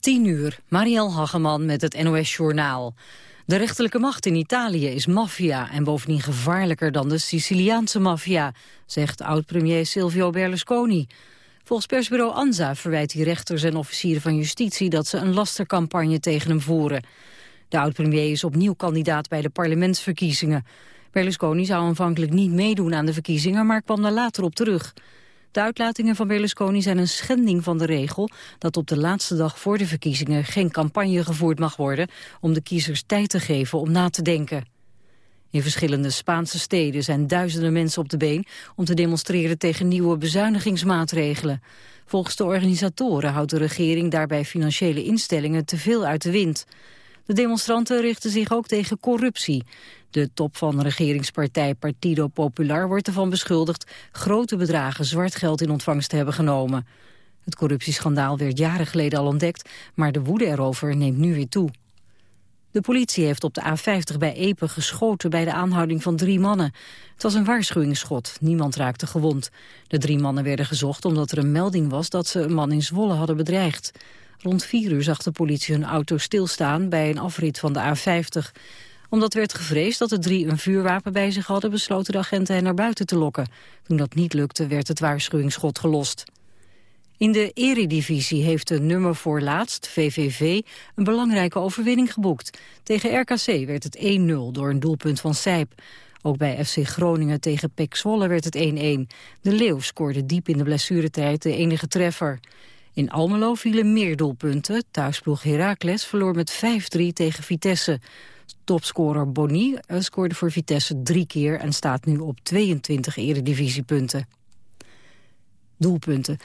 10 uur, Marielle Hageman met het NOS Journaal. De rechterlijke macht in Italië is maffia en bovendien gevaarlijker dan de Siciliaanse maffia, zegt oud-premier Silvio Berlusconi. Volgens persbureau ANSA verwijt hij rechters en officieren van justitie dat ze een lastercampagne tegen hem voeren. De oud-premier is opnieuw kandidaat bij de parlementsverkiezingen. Berlusconi zou aanvankelijk niet meedoen aan de verkiezingen, maar kwam daar later op terug. De uitlatingen van Berlusconi zijn een schending van de regel dat op de laatste dag voor de verkiezingen geen campagne gevoerd mag worden om de kiezers tijd te geven om na te denken. In verschillende Spaanse steden zijn duizenden mensen op de been om te demonstreren tegen nieuwe bezuinigingsmaatregelen. Volgens de organisatoren houdt de regering daarbij financiële instellingen te veel uit de wind. De demonstranten richten zich ook tegen corruptie. De top van regeringspartij Partido Popular wordt ervan beschuldigd grote bedragen zwart geld in ontvangst te hebben genomen. Het corruptieschandaal werd jaren geleden al ontdekt, maar de woede erover neemt nu weer toe. De politie heeft op de A50 bij Epe geschoten bij de aanhouding van drie mannen. Het was een waarschuwingsschot, niemand raakte gewond. De drie mannen werden gezocht omdat er een melding was dat ze een man in Zwolle hadden bedreigd. Rond vier uur zag de politie hun auto stilstaan bij een afrit van de A50 omdat werd gevreesd dat de drie een vuurwapen bij zich hadden... besloten de agenten hen naar buiten te lokken. Toen dat niet lukte, werd het waarschuwingsschot gelost. In de eredivisie heeft de nummer voor laatst, VVV, een belangrijke overwinning geboekt. Tegen RKC werd het 1-0 door een doelpunt van Sijp. Ook bij FC Groningen tegen PEC Zwolle werd het 1-1. De Leeuw scoorde diep in de blessuretijd de enige treffer. In Almelo vielen meer doelpunten. Thuisploeg Heracles verloor met 5-3 tegen Vitesse. Topscorer Bonny eh, scoorde voor Vitesse drie keer en staat nu op 22 eredivisiepunten. Doelpunten.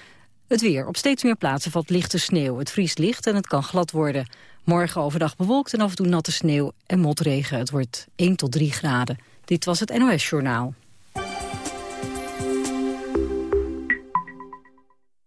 Het weer. Op steeds meer plaatsen valt lichte sneeuw. Het vriest licht en het kan glad worden. Morgen overdag bewolkt en af en toe natte sneeuw en motregen. Het wordt 1 tot 3 graden. Dit was het NOS Journaal.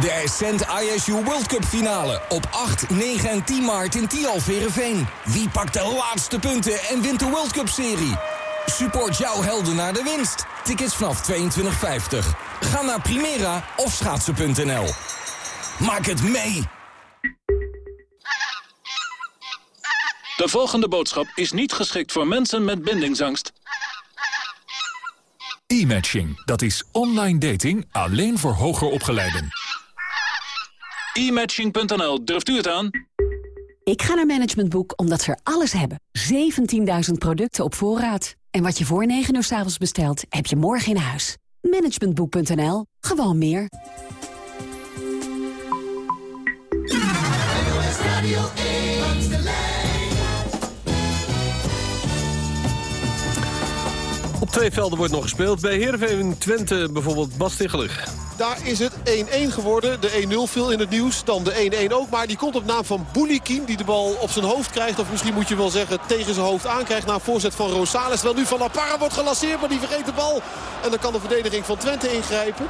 De Ascent ISU World Cup finale op 8, 9 en 10 maart in Tialf Verenveen. Wie pakt de laatste punten en wint de World Cup serie? Support jouw helden naar de winst. Tickets vanaf 22,50. Ga naar Primera of schaatsen.nl. Maak het mee! De volgende boodschap is niet geschikt voor mensen met bindingsangst. E-matching, dat is online dating alleen voor hoger opgeleiden. E-matching.nl, durft u het aan? Ik ga naar Management Boek omdat ze er alles hebben. 17.000 producten op voorraad. En wat je voor 9 uur s avonds bestelt, heb je morgen in huis. Managementboek.nl. Gewoon meer. Twee velden wordt nog gespeeld. Bij Heerenveen Twente bijvoorbeeld Bas Tichelig. Daar is het 1-1 geworden. De 1-0 viel in het nieuws. Dan de 1-1 ook. Maar die komt op naam van Boulikin. Die de bal op zijn hoofd krijgt. Of misschien moet je wel zeggen tegen zijn hoofd aankrijgt. Na voorzet van Rosales. Wel nu van La Parra wordt gelanceerd. Maar die vergeet de bal. En dan kan de verdediging van Twente ingrijpen.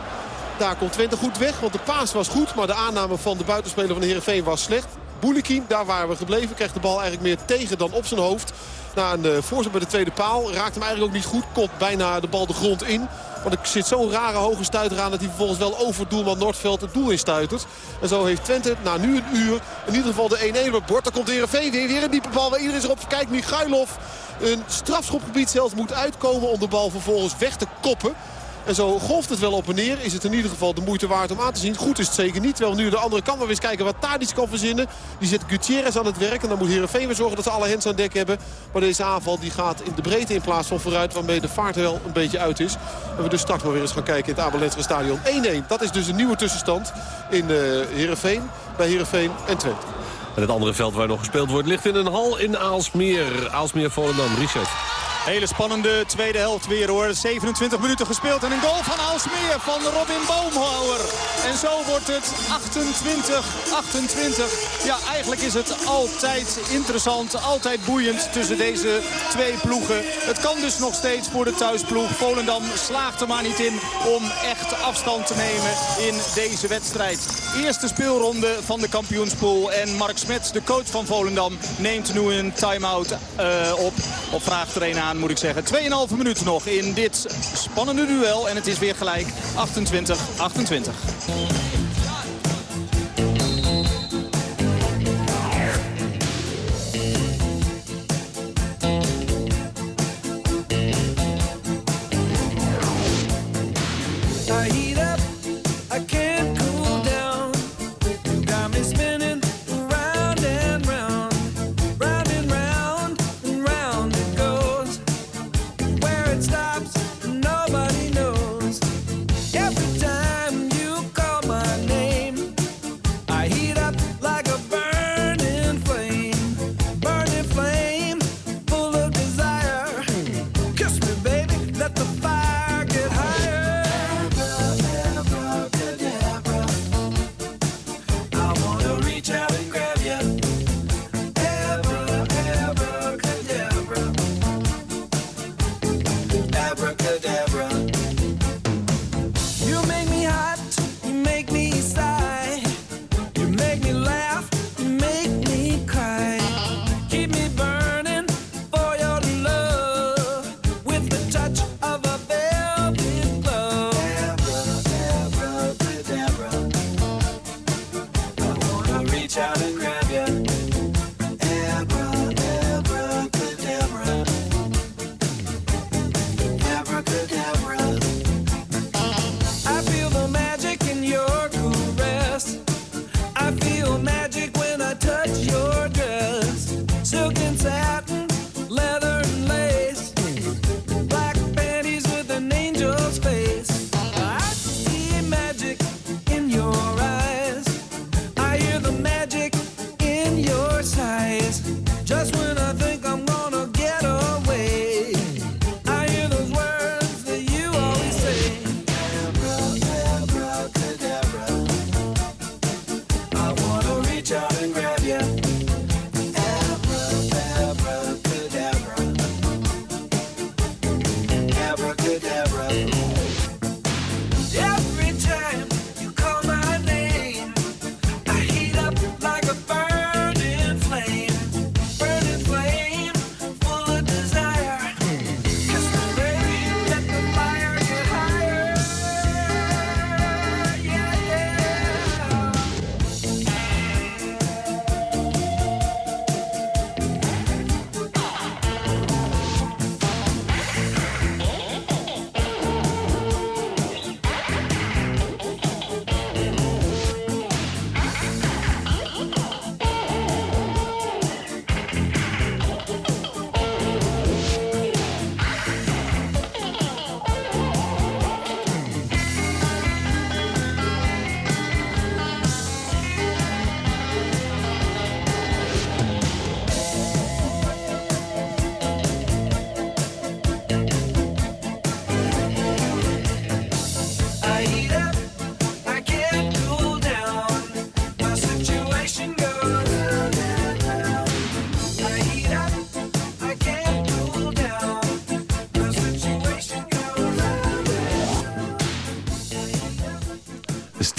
Daar komt Twente goed weg. Want de paas was goed. Maar de aanname van de buitenspeler van Heerenveen was slecht. Boulikin, daar waren we gebleven. Krijgt de bal eigenlijk meer tegen dan op zijn hoofd. Na een uh, voorzet bij de tweede paal. Raakt hem eigenlijk ook niet goed. Komt bijna de bal de grond in. Want er zit zo'n rare hoge stuiter aan dat hij vervolgens wel over doelman Noordveld het doel instuitert. En zo heeft Twente na nu een uur in ieder geval de 1-1 op bord. Dan komt Heerenveen weer, weer een diepe bal waar iedereen erop kijkt. Michailov een strafschopgebied zelfs moet uitkomen om de bal vervolgens weg te koppen. En zo golft het wel op en neer. Is het in ieder geval de moeite waard om aan te zien. Goed is het zeker niet. Terwijl nu de andere kant maar eens kijken wat Tadic kan verzinnen. Die zet Gutierrez aan het werk. En dan moet Heerenveen weer zorgen dat ze alle hens aan dek hebben. Maar deze aanval die gaat in de breedte in plaats van vooruit. Waarmee de vaart wel een beetje uit is. En we dus straks maar weer eens gaan kijken in het Abelensre stadion. 1-1. Dat is dus een nieuwe tussenstand in uh, Heerenveen. Bij Heerenveen en Twente. En het andere veld waar nog gespeeld wordt ligt in een hal in Aalsmeer. Aalsmeer Volendam. Richard. Hele spannende tweede helft weer hoor. 27 minuten gespeeld en een goal van Aalsmeer van Robin Boomhouwer. En zo wordt het 28-28. Ja, eigenlijk is het altijd interessant, altijd boeiend tussen deze twee ploegen. Het kan dus nog steeds voor de thuisploeg. Volendam slaagt er maar niet in om echt afstand te nemen in deze wedstrijd. Eerste speelronde van de kampioenspool. En Mark Smets, de coach van Volendam, neemt nu een time-out uh, op. Of vraagt er een aan, moet ik zeggen. 2,5 minuten nog in dit spannende duel. En het is weer gelijk 28-28.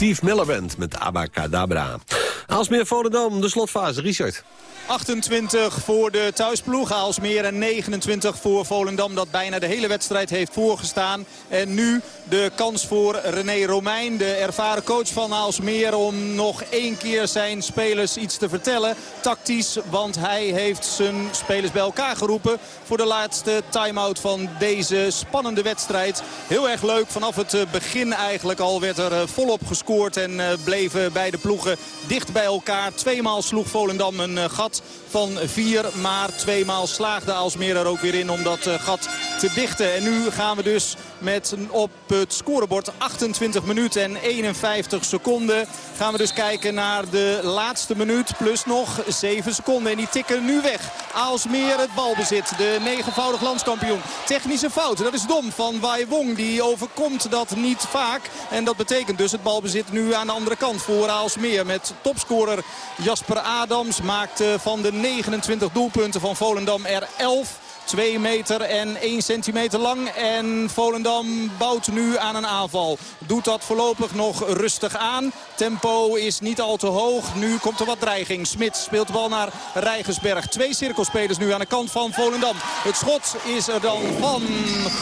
Steve Miller Band met Abacadabra. Aalsmeer Volendam, de slotfase. Richard. 28 voor de thuisploeg. Aalsmeer en 29 voor Volendam dat bijna de hele wedstrijd heeft voorgestaan. En nu de kans voor René Romein, de ervaren coach van Aalsmeer... om nog één keer zijn spelers iets te vertellen. Tactisch, want hij heeft zijn spelers bij elkaar geroepen... voor de laatste time-out van deze spannende wedstrijd. Heel erg leuk. Vanaf het eh, begin eigenlijk al werd er eh, volop gescoord... en eh, bleven beide ploegen dicht bij elkaar. Tweemaal sloeg Volendam een gat van vier. Maar tweemaal slaagde Aalsmeer er ook weer in om dat gat te dichten. En nu gaan we dus met op het scorebord 28 minuten en 51 seconden. Gaan we dus kijken naar de laatste minuut plus nog 7 seconden. En die tikken nu weg. Aalsmeer het balbezit. De negenvoudig landskampioen. Technische fout. Dat is dom van Wai Wong. Die overkomt dat niet vaak. En dat betekent dus het balbezit nu aan de andere kant voor Aalsmeer. Met topscorer Jasper Adams maakt van de 29 doelpunten van Volendam er 11. 2 meter en 1 centimeter lang. En Volendam bouwt nu aan een aanval. Doet dat voorlopig nog rustig aan. Tempo is niet al te hoog. Nu komt er wat dreiging. Smit speelt de bal naar Rijgersberg. Twee cirkelspelers nu aan de kant van Volendam. Het schot is er dan van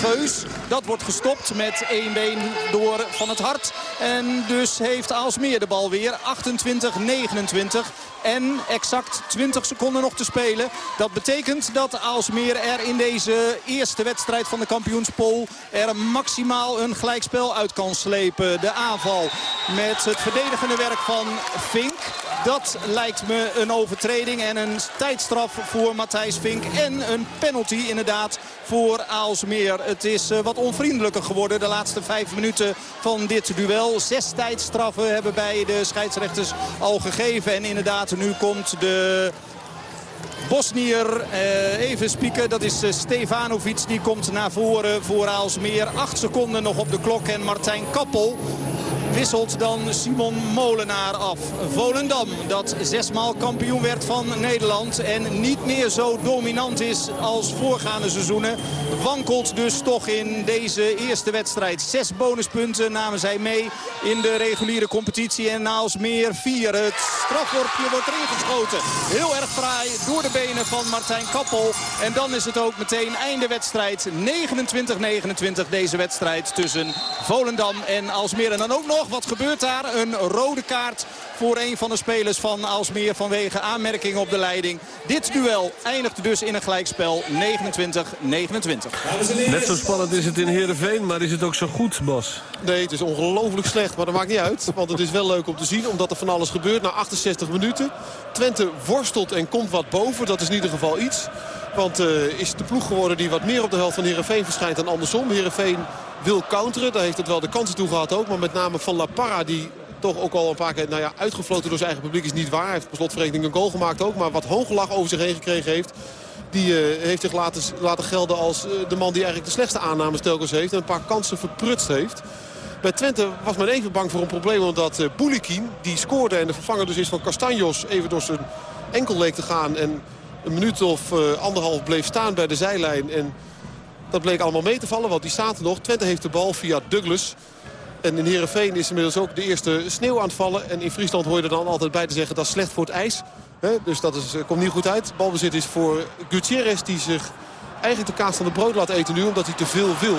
Geus. Dat wordt gestopt met één been door Van het Hart. En dus heeft Aalsmeer de bal weer. 28-29. En exact 20 seconden nog te spelen. Dat betekent dat Aalsmeer er in deze eerste wedstrijd van de kampioenspol... er maximaal een gelijkspel uit kan slepen. De aanval met het verdedigende werk van Fink. Dat lijkt me een overtreding en een tijdstraf voor Matthijs Vink. En een penalty inderdaad voor Aalsmeer. Het is eh, wat onvriendelijker geworden de laatste vijf minuten van dit duel. Zes tijdstraffen hebben bij de scheidsrechters al gegeven. En inderdaad, nu komt de Bosnier eh, even spieken. Dat is eh, Stefanovic. Die komt naar voren voor Aalsmeer. Acht seconden nog op de klok. En Martijn Kappel wisselt dan Simon Molenaar af. Volendam, dat zesmaal kampioen werd van Nederland en niet meer zo dominant is als voorgaande seizoenen. Wankelt dus toch in deze eerste wedstrijd. Zes bonuspunten namen zij mee in de reguliere competitie. En naals meer vier. Het strafworpje wordt erin geschoten. Heel erg fraai door de benen van Martijn Kappel. En dan is het ook meteen einde wedstrijd. 29-29 deze wedstrijd tussen Volendam en Alsmeer. En dan ook nog wat gebeurt daar? Een rode kaart voor een van de spelers van Alsmeer vanwege aanmerking op de leiding. Dit duel eindigt dus in een gelijkspel 29-29. Net zo spannend is het in Heerenveen, maar is het ook zo goed, Bas? Nee, het is ongelooflijk slecht, maar dat maakt niet uit. Want het is wel leuk om te zien, omdat er van alles gebeurt na 68 minuten. Twente worstelt en komt wat boven, dat is in ieder geval iets. Want uh, is de ploeg geworden die wat meer op de helft van Heerenveen verschijnt dan andersom. Heerenveen wil counteren. Daar heeft het wel de kansen toe gehad ook. Maar met name van La Parra die toch ook al een paar keer nou ja, uitgefloten door zijn eigen publiek is niet waar. Hij heeft per slotverrekening een goal gemaakt ook. Maar wat hooggelach over zich heen gekregen heeft. Die uh, heeft zich laten, laten gelden als uh, de man die eigenlijk de slechtste aannames telkens heeft. En een paar kansen verprutst heeft. Bij Twente was men even bang voor een probleem. Omdat uh, Boulikin, die scoorde en de vervanger dus is van Castanjos... even door zijn enkel leek te gaan. En een minuut of anderhalf bleef staan bij de zijlijn. En dat bleek allemaal mee te vallen, want die staat er nog. Twente heeft de bal via Douglas. En in Heerenveen is inmiddels ook de eerste sneeuw aan het vallen. En in Friesland hoor je er dan altijd bij te zeggen dat is slecht voor het ijs. dus dat is, komt niet goed uit. Balbezit is voor Gutierrez die zich eigenlijk de kaas van de brood laat eten nu. Omdat hij te veel wil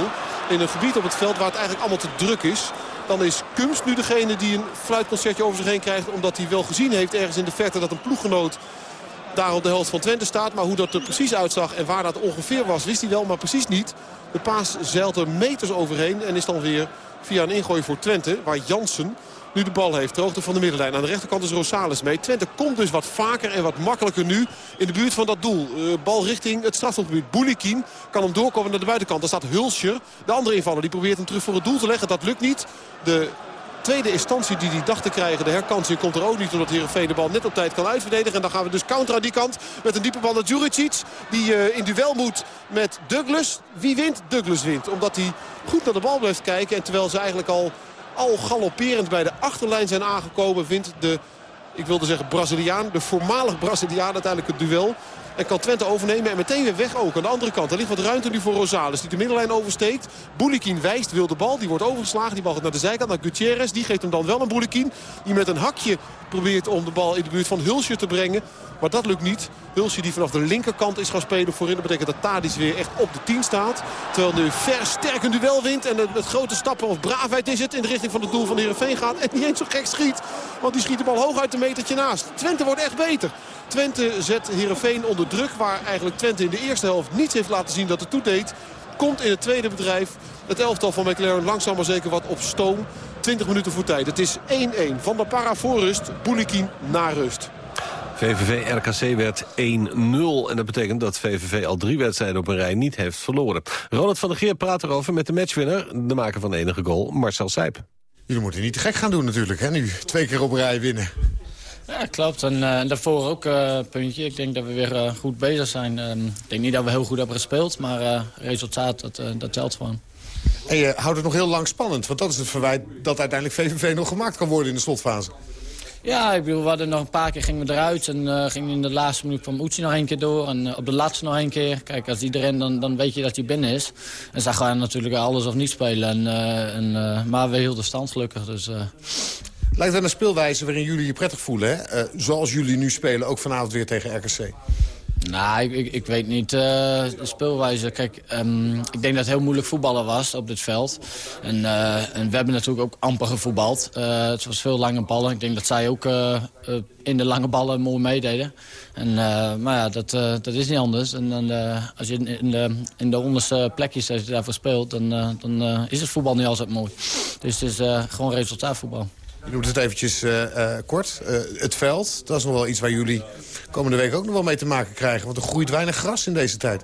in een gebied op het veld waar het eigenlijk allemaal te druk is. Dan is Kums nu degene die een fluitconcertje over zich heen krijgt. Omdat hij wel gezien heeft ergens in de verte dat een ploeggenoot daar op de helft van Twente staat. Maar hoe dat er precies uitzag en waar dat ongeveer was, wist hij wel, maar precies niet. De paas zeilt er meters overheen en is dan weer via een ingooi voor Twente, waar Jansen nu de bal heeft. De hoogte van de middenlijn. Aan de rechterkant is Rosales mee. Twente komt dus wat vaker en wat makkelijker nu in de buurt van dat doel. Uh, bal richting het strafschopgebied. Boulikin kan hem doorkomen naar de buitenkant. Daar staat Hulscher. De andere invaller die probeert hem terug voor het doel te leggen. Dat lukt niet. De tweede instantie die hij dacht te krijgen. De herkansing komt er ook niet doordat Heerenveen de bal net op tijd kan uitverdedigen. En dan gaan we dus counter aan die kant met een diepe bal naar Djuricic. Die uh, in duel moet met Douglas. Wie wint? Douglas wint. Omdat hij goed naar de bal blijft kijken. En terwijl ze eigenlijk al, al galopperend bij de achterlijn zijn aangekomen... wint de, ik wilde zeggen Braziliaan, de voormalig Braziliaan uiteindelijk het duel. En kan Twente overnemen en meteen weer weg ook. Aan de andere kant, er ligt wat ruimte nu voor Rosales. Die de middenlijn oversteekt. Boulikin wijst, wil de bal. Die wordt overgeslagen. Die bal gaat naar de zijkant, naar Gutierrez. Die geeft hem dan wel een Boulikin. Die met een hakje probeert om de bal in de buurt van Hulsje te brengen. Maar dat lukt niet. Hulsje die vanaf de linkerkant is gaan spelen voorin. Dat betekent dat Tadic weer echt op de 10 staat. Terwijl nu ver sterk een duel wint. En met grote stappen of braafheid is het in de richting van het doel van Heerenveen gaat. En niet eens zo gek schiet. Want die schiet de bal hoog uit de metertje naast. Twente wordt echt beter. Twente zet Heerenveen onder druk. Waar eigenlijk Twente in de eerste helft niets heeft laten zien dat het toedeed. Komt in het tweede bedrijf het elftal van McLaren langzaam maar zeker wat op stoom. 20 minuten voor tijd. Het is 1-1. Van der Para voor rust. Boulikin na rust. VVV-RKC werd 1-0 en dat betekent dat VVV al drie wedstrijden op een rij niet heeft verloren. Ronald van der Geer praat erover met de matchwinner, de maker van de enige goal, Marcel Sijp. Jullie moeten niet te gek gaan doen natuurlijk, hè, nu twee keer op een rij winnen. Ja, klopt. En uh, daarvoor ook een uh, puntje. Ik denk dat we weer uh, goed bezig zijn. ik denk niet dat we heel goed hebben gespeeld, maar resultaat, dat, dat telt gewoon. En je houdt het nog heel lang spannend, want dat is het verwijt dat uiteindelijk VVV nog gemaakt kan worden in de slotfase. Ja, ik bedoel, we hadden nog een paar keer gingen we eruit. En uh, ging in de laatste minuut van Oetsi nog één keer door. En uh, op de laatste nog één keer. Kijk, als iedereen, dan, dan weet je dat hij binnen is. En ze gaan natuurlijk alles of niet spelen. En, uh, en, maar we hielden stand gelukkig. Dus, Lijkt wel een speelwijze waarin jullie je prettig voelen, hè? zoals jullie nu spelen, ook vanavond weer tegen RKC. Nou, ik, ik, ik, weet niet. Uh, de speelwijze. Kijk, um, ik denk dat het heel moeilijk voetballen was op dit veld. En, uh, en we hebben natuurlijk ook amper gevoetbald. Het was veel lange ballen. Ik denk dat zij ook in de lange ballen mooi meededen. En, maar ja, dat, dat is niet anders. En dan, als je in de, in de onderste plekjes als je daarvoor speelt... dan, dan is het voetbal niet altijd mooi. Dus het is gewoon resultaatvoetbal. Je noemt het eventjes kort. het veld, dat is nog wel iets waar jullie komende week ook nog wel mee te maken krijgen. Want er groeit weinig gras in deze tijd.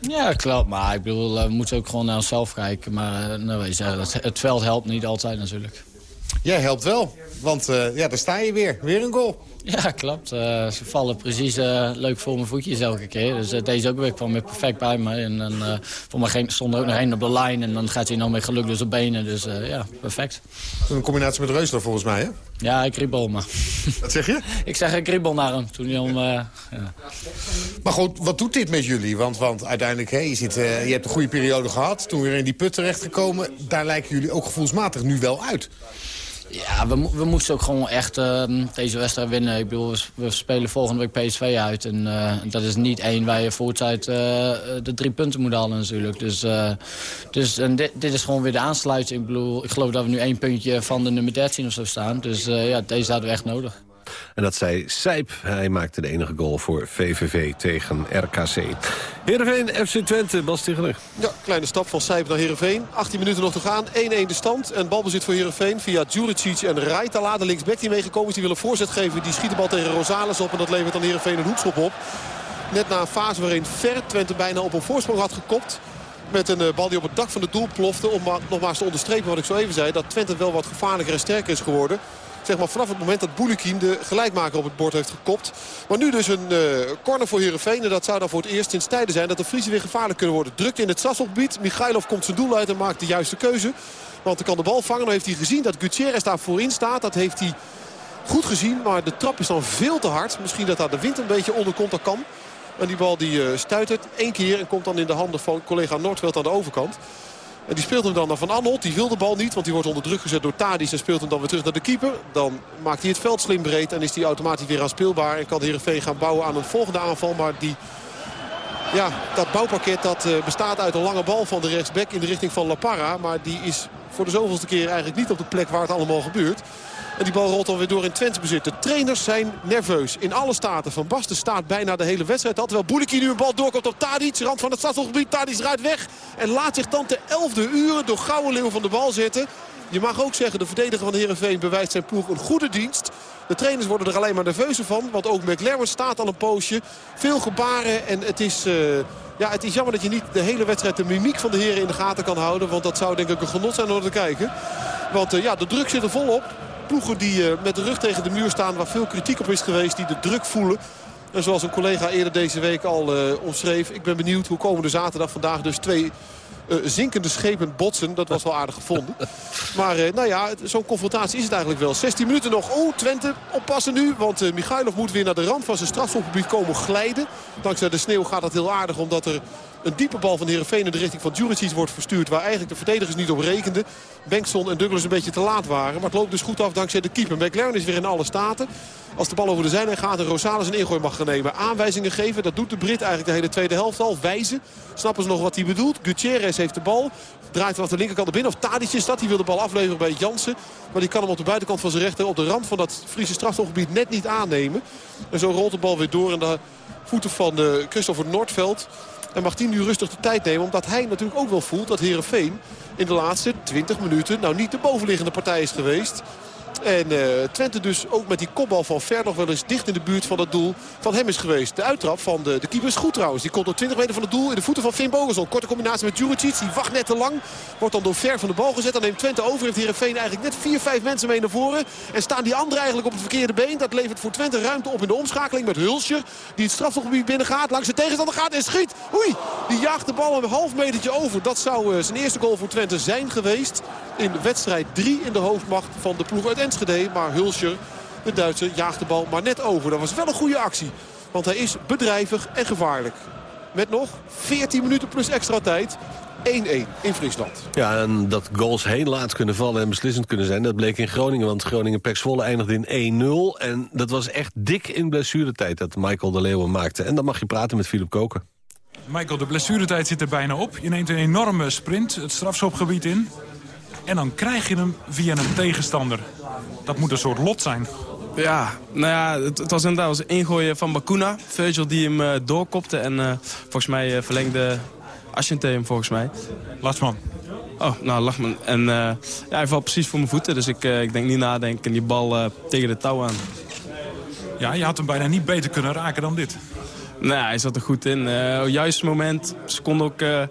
Ja, klopt. Maar ik bedoel, we moeten ook gewoon naar onszelf kijken. Maar eh, nou, zeggen, het, het veld helpt niet altijd natuurlijk. Jij helpt wel, want ja, daar sta je weer. Weer een goal. Ja, klopt. Uh, ze vallen precies uh, leuk voor mijn voetjes elke keer. Dus deze ook weer kwam weer perfect bij me. En dan voor mij stond er ook nog één op de lijn. En dan gaat hij nou met geluk dus op benen. Dus ja, perfect. Een combinatie met Reusler volgens mij, hè? Ja, ik kriebel maar. Wat zeg je? ik zeg ik kriebel naar hem. Toen hij om, ja. Maar goed, wat doet dit met jullie? Want, want uiteindelijk, hè, je, zit, je hebt een goede periode gehad. Toen weer in die put terechtgekomen. Daar lijken jullie ook gevoelsmatig nu wel uit. Ja, we, we moesten ook gewoon echt uh, deze wedstrijd winnen. Ik bedoel, we, spelen volgende week PSV uit. En uh, dat is niet één waar je voortijd uh, de drie punten moet halen natuurlijk. Dus, dus en dit, dit, is gewoon weer de aansluiting. Ik bedoel, ik geloof dat we nu één puntje van de nummer 13 of zo staan. Dus ja, deze hadden we echt nodig. En dat zei Sijp. Hij maakte de enige goal voor VVV tegen RKC. Heerenveen, FC Twente, Bas Ticheler. Ja, kleine stap van Sijp naar Heerenveen. 18 minuten nog te gaan. 1-1 de stand. En balbezit voor Heerenveen via Djuricic en Rijtala. De linksback die meegekomen is. Die wil een voorzet geven. Die schiet de bal tegen Rosales op. En dat levert dan Heerenveen een hoekschop op. Net na een fase waarin Ver Twente bijna op een voorsprong had gekopt. Met een bal die op het dak van het doel plofte. Om nogmaals te onderstrepen wat ik zo even zei. Dat Twente wel wat gevaarlijker en sterker is geworden zeg maar, vanaf het moment dat Boulikin de gelijkmaker op het bord heeft gekopt. Maar nu dus een uh, corner voor Heerenveen. En dat zou dan voor het eerst sinds tijden zijn dat de Friese weer gevaarlijk kunnen worden. Drukt in het Sasselgebied. Michailov komt zijn doel uit en maakt de juiste keuze. Want hij kan de bal vangen. Dan heeft hij gezien dat Gutierrez daar voorin staat. Dat heeft hij goed gezien. Maar de trap is dan veel te hard. Misschien dat daar de wind een beetje onder komt. Dat kan. En die bal die uh, stuitert één keer en komt dan in de handen van collega Noordveld aan de overkant. En die speelt hem dan Van Anholt. Die wil de bal niet, want die wordt onder druk gezet door Tadis. En speelt hem dan weer terug naar de keeper. Dan maakt hij het veld slim breed en is hij automatisch weer aanspeelbaar. En kan Heerenveen gaan bouwen aan een volgende aanval. Maar die, ja, dat bouwpakket dat, uh, bestaat uit een lange bal van de rechtsback in de richting van La Parra. Maar die is voor de zoveelste keer eigenlijk niet op de plek waar het allemaal gebeurt. En die bal rolt dan weer door in Twents bezit. De trainers zijn nerveus in alle staten. Van Basten staat bijna de hele wedstrijd. Terwijl Boeliki nu een bal doorkomt op Tadic. Rand van het stadsgebied. Tadic rijdt weg. En laat zich dan te elfde uren door Gouden Leeuw van de bal zetten. Je mag ook zeggen, de verdediger van de Heerenveen bewijst zijn ploeg een goede dienst. De trainers worden er alleen maar nerveuzer van. Want ook McLaren staat al een poosje. Veel gebaren en het is... Uh, ja, het is jammer dat je niet de hele wedstrijd de mimiek van de heren in de gaten kan houden. Want dat zou denk ik een genot zijn om te kijken. Want uh, ja, de druk zit er volop ploegen die uh, met de rug tegen de muur staan... waar veel kritiek op is geweest, die de druk voelen. En zoals een collega eerder deze week al uh, omschreef... ik ben benieuwd hoe komende zaterdag vandaag dus twee... Uh, zinkende schepen botsen. Dat was wel aardig gevonden. Maar uh, nou ja, zo'n confrontatie is het eigenlijk wel. 16 minuten nog. Oh, Twente oppassen nu. Want uh, Michailov moet weer naar de rand van zijn strafschopgebied komen glijden. Dankzij de sneeuw gaat dat heel aardig. Omdat er een diepe bal van Heerenveen in de richting van Djuricic wordt verstuurd. Waar eigenlijk de verdedigers niet op rekenden. Bengtson en Douglas een beetje te laat waren. Maar het loopt dus goed af dankzij de keeper. McLaren is weer in alle staten. Als de bal over de zijlijn gaat en Rosales een ingooi mag gaan nemen. Aanwijzingen geven, dat doet de Brit eigenlijk de hele tweede helft al. Wijzen, snappen ze nog wat hij bedoelt. Gutierrez heeft de bal, draait vanaf de linkerkant binnen. Of Tadic is dat, die wil de bal afleveren bij Jansen. Maar die kan hem op de buitenkant van zijn rechter op de rand van dat Friese strafstofgebied net niet aannemen. En zo rolt de bal weer door in de voeten van de eh, Christopher Noordveld. En mag hij nu rustig de tijd nemen. Omdat hij natuurlijk ook wel voelt dat Herenveen in de laatste 20 minuten... nou niet de bovenliggende partij is geweest. En uh, Twente dus ook met die kopbal van Ver nog wel eens dicht in de buurt van het doel van hem is geweest. De uittrap van de, de keeper is goed trouwens. Die komt op 20 meter van het doel in de voeten van Finn Bogerson. Korte combinatie met Juricic. Die wacht net te lang. Wordt dan door Ver van de bal gezet. Dan neemt Twente over. Heeft Heerenveen eigenlijk net 4, 5 mensen mee naar voren. En staan die anderen eigenlijk op het verkeerde been. Dat levert voor Twente ruimte op in de omschakeling met Hulscher. Die het strafgebied binnen gaat. Langs de tegenstander gaat en schiet. Oei, die jaagt de bal een half metertje over. Dat zou uh, zijn eerste goal voor Twente zijn geweest. In wedstrijd 3 in de hoofdmacht van de ploeg uit Enschede. Maar Hulscher, de Duitser, jaagt de bal maar net over. Dat was wel een goede actie. Want hij is bedrijvig en gevaarlijk. Met nog 14 minuten plus extra tijd. 1-1 in Friesland. Ja, en dat goals heel laat kunnen vallen en beslissend kunnen zijn... dat bleek in Groningen, want Groningen-Pek Zwolle eindigde in 1-0. En dat was echt dik in blessuretijd dat Michael de Leeuwen maakte. En dan mag je praten met Philip Koken. Michael, de blessuretijd zit er bijna op. Je neemt een enorme sprint het strafschopgebied in. En dan krijg je hem via een tegenstander. Dat moet een soort lot zijn. Ja, nou ja, het, het was inderdaad was ingooien van Bakuna. Virgil die hem uh, doorkopte en uh, volgens mij uh, verlengde Ashente hem volgens mij. Lasman. Oh, nou, Lachman. En ja, hij valt precies voor mijn voeten, dus ik, ik denk niet nadenken. Die bal tegen de touw aan. Ja, je had hem bijna niet beter kunnen raken dan dit. Nou, hij zat er goed in. Uh, juist moment. Ze konden ook...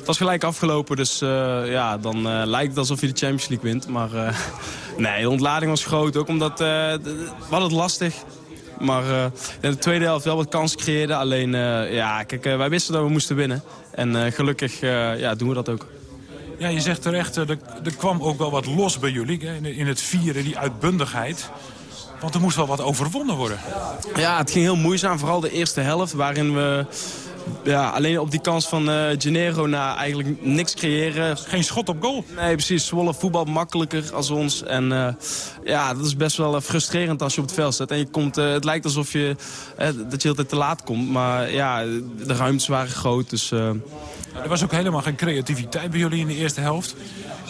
Het was gelijk afgelopen, dus uh, ja, dan lijkt het alsof je de Champions League wint. Maar nee, de ontlading was groot. Ook omdat we hadden het lastig. Maar in de tweede helft wel wat kansen creëerden. Alleen, ja, kijk, wij wisten dat we moesten winnen. En gelukkig ja, doen we dat ook. Ja, je zegt terecht, er, er kwam ook wel wat los bij jullie. Hè, in het vieren, die uitbundigheid. Want er moest wel wat overwonnen worden. Ja, het ging heel moeizaam. Vooral de eerste helft waarin we ja, alleen op die kans van uh, Gennaro na eigenlijk niks creëren. Geen schot op goal. Nee, precies. Zwolle voetbal makkelijker als ons. En uh, ja, dat is best wel frustrerend als je op het veld staat. En je komt, uh, het lijkt alsof je, dat je altijd te laat komt. Maar ja, de ruimtes waren groot. Dus, er was ook helemaal geen creativiteit bij jullie in de eerste helft.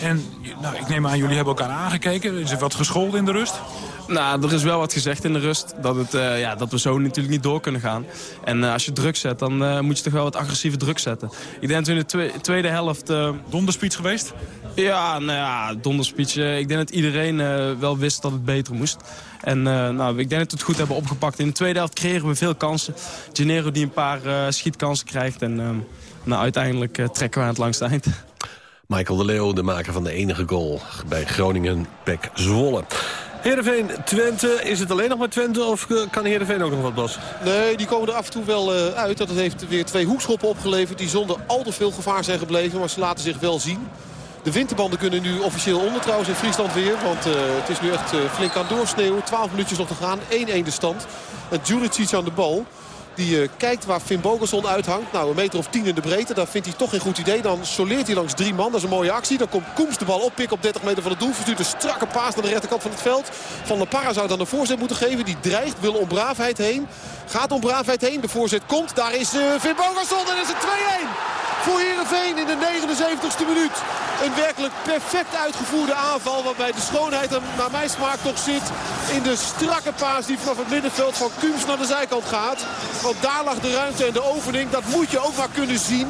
En nou, ik neem aan, jullie hebben elkaar aangekeken. Is er wat gescholden in de rust? Nou, er is wel wat gezegd in de rust. Dat, het, uh, ja, dat we zo natuurlijk niet door kunnen gaan. En uh, als je druk zet, dan uh, moet je toch wel wat agressieve druk zetten. Ik denk dat we in de twe tweede helft... Donderspeech geweest? Ja, nou ja, donderspeech. ik denk dat iedereen wel wist dat het beter moest. En nou, ik denk dat we het goed hebben opgepakt. In de tweede helft kregen we veel kansen. Gennaro die een paar schietkansen krijgt. En nou, uiteindelijk trekken we aan het langste eind. Michael de Leeuw, de maker van de enige goal bij Groningen-Pek Zwolle. Heerenveen, Twente. Is het alleen nog maar Twente of kan Heerenveen ook nog wat, Bas? Nee, die komen er af en toe wel uh, uit. Dat heeft weer twee hoekschoppen opgeleverd die zonder al te veel gevaar zijn gebleven. Maar ze laten zich wel zien. De winterbanden kunnen nu officieel onder trouwens in Friesland weer. Want uh, het is nu echt flink aan doorsneeuwen. 12 minuutjes nog te gaan. 1-1 de stand. En Juricic aan de bal. Die uh, kijkt waar Finn Bogelson uithangt. Nou, een meter of tien in de breedte. Dat vindt hij toch geen goed idee. Dan soleert hij langs drie man. Dat is een mooie actie. Dan komt Koems de bal oppikken op 30 meter van het doel. Verstuurt een strakke paas naar de rechterkant van het veld. Van La Parra zou dan de voorzet moeten geven. Die dreigt, wil om braafheid heen. Gaat om braafheid heen. De voorzet komt. Daar is uh, Finn Bogelson. En is het 2-1 voor Heerenveen in de 79ste minuut. Een werkelijk perfect uitgevoerde aanval. Waarbij de schoonheid er naar mijn smaak toch zit. In de strakke paas die vanaf het middenveld van Kums naar de zijkant gaat. Want daar lag de ruimte en de opening. Dat moet je ook maar kunnen zien.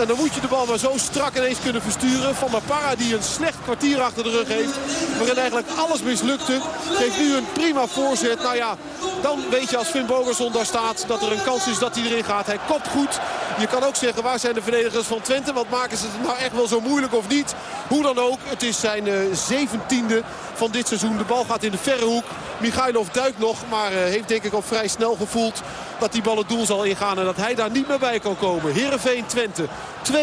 En dan moet je de bal maar zo strak ineens kunnen versturen. Van Parra die een slecht kwartier achter de rug heeft. Waarin eigenlijk alles mislukte. Geeft nu een prima voorzet. Nou ja, dan weet je als Finn Bogerson daar staat dat er een kans is dat hij erin gaat. Hij kopt goed. Je kan ook zeggen waar zijn de verdedigers van Twente. Wat maken ze het nou echt wel zo moeilijk of niet? Hoe dan ook, het is zijn zeventiende uh, van dit seizoen. De bal gaat in de verre hoek. Michailov duikt nog, maar uh, heeft denk ik al vrij snel gevoeld dat die bal het doel zal ingaan. En dat hij daar niet meer bij kan komen. Heerenveen Twente 2-1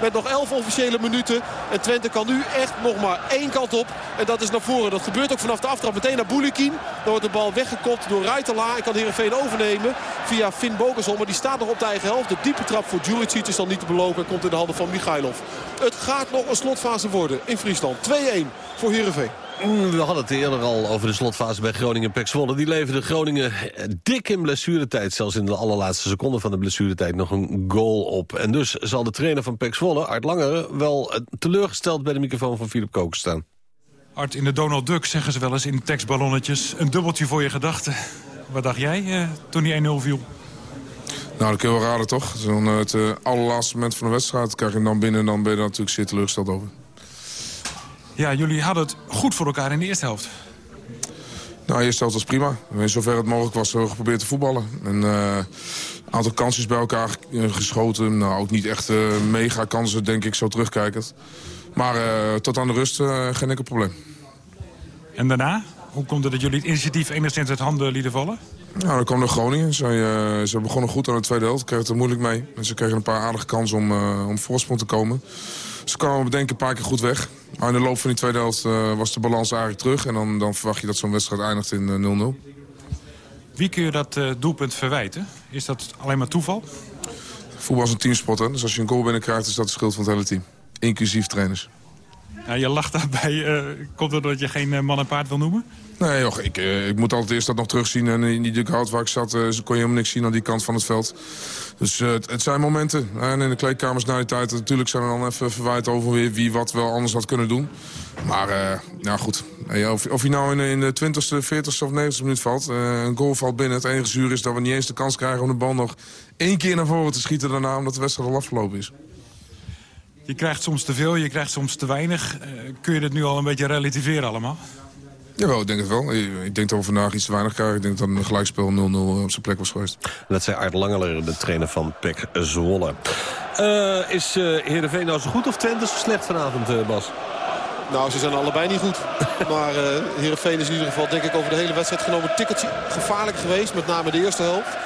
met nog 11 officiële minuten. En Twente kan nu echt nog maar één kant op. En dat is naar voren. Dat gebeurt ook vanaf de aftrap meteen naar Boulikin. Dan wordt de bal weggekopt door Ruitela. En kan Heerenveen overnemen via Finn Bogerson. Maar die staat nog op de eigen helft. De diepe trap voor Juricic is dan niet te belopen. En komt in de handen van Michailov. Het gaat nog een slotfase worden in Friesland. 2-1 voor Heerenveen. We hadden het eerder al over de slotfase bij Groningen Pek Zwolle. Die leverde Groningen dik in blessuretijd. Zelfs in de allerlaatste seconde van de blessuretijd nog een goal op. En dus zal de trainer van Pek Zwolle, Art Langere... wel teleurgesteld bij de microfoon van Philip Koken staan. Art, in de Donald Duck zeggen ze wel eens in tekstballonnetjes... een dubbeltje voor je gedachten. Wat dacht jij eh, toen die 1-0 viel? Nou, dat kun je wel raden, toch? Zo'n het uh, allerlaatste moment van de wedstrijd krijg je hem dan binnen... en dan ben je er natuurlijk zeer teleurgesteld over. Ja, jullie hadden het goed voor elkaar in de eerste helft. Nou, eerst helft was prima. In zover het mogelijk was, hebben we geprobeerd te voetballen. En uh, aantal kansjes bij elkaar geschoten. Nou, ook niet echt uh, mega kansen, denk ik, zo terugkijkend. Maar uh, tot aan de rust geen enkel probleem. En daarna? Hoe komt het dat jullie het initiatief enigszins uit handen lieten vallen? Nou, dan kwam de Groningen. Zij, ze begonnen goed aan de tweede helft. Kregen het er moeilijk mee. En ze kregen een paar aardige kansen om, om voorsprong te komen. Ze kwamen denk ik een paar keer goed weg. Maar in de loop van die tweede helft uh, was de balans eigenlijk terug. En dan, dan verwacht je dat zo'n wedstrijd eindigt in 0-0. Wie kun je dat uh, doelpunt verwijten? Is dat alleen maar toeval? Voetbal is een teamsport. Hè? Dus als je een goal binnenkrijgt, is dat de schuld van het hele team. Inclusief trainers. Ja, je lacht daarbij. Uh, komt dat je geen man en paard wil noemen? Nee, joh, ik, uh, ik moet altijd eerst dat nog terugzien. En in die dugout waar ik zat, kon je helemaal niks zien aan die kant van het veld. Dus het, zijn momenten. En in de kleedkamers na die tijd, natuurlijk zijn er dan even verwijt over wie, wie wat wel anders had kunnen doen. Maar, nou goed. Of, of hij nou in, in de 20ste, 40ste of 90ste minuut valt. een goal valt binnen. Het enige zuur is dat we niet eens de kans krijgen om de bal nog één keer naar voren te schieten daarna. Omdat de wedstrijd al afgelopen is. Je krijgt soms te veel, je krijgt soms te weinig. kun je dit nu al een beetje relativeren allemaal? Jawel, ik denk het wel. Ik denk dat we vandaag iets te weinig krijgen. Ik denk dat een gelijkspel 0-0 op zijn plek was geweest. Dat zei Art Langeler, de trainer van PEC Zwolle. Uh, is uh, Heerenveen nou zo goed of Twente zo slecht vanavond, uh, Bas? Nou, ze zijn allebei niet goed. Maar uh, Heerenveen is in ieder geval denk ik over de hele wedstrijd genomen... tikkeltje gevaarlijk geweest, met name de eerste helft.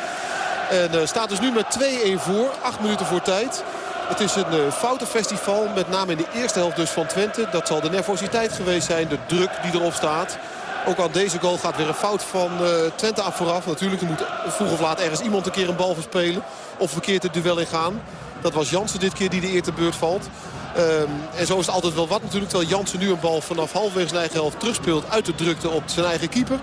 En staat dus nu met 2-1 voor, 8 minuten voor tijd. Het is een uh, foutenfestival, met name in de eerste helft dus van Twente. Dat zal de nervositeit geweest zijn, de druk die erop staat. Ook aan deze goal gaat weer een fout van uh, Twente af vooraf. Natuurlijk, er moet vroeg of laat ergens iemand een keer een bal verspelen. Of verkeerd het duel ingaan. Dat was Jansen dit keer die de eer te beurt valt. Um, en zo is het altijd wel wat natuurlijk. Terwijl Jansen nu een bal vanaf halverwege zijn eigen helft terugspeelt uit de drukte op zijn eigen keeper.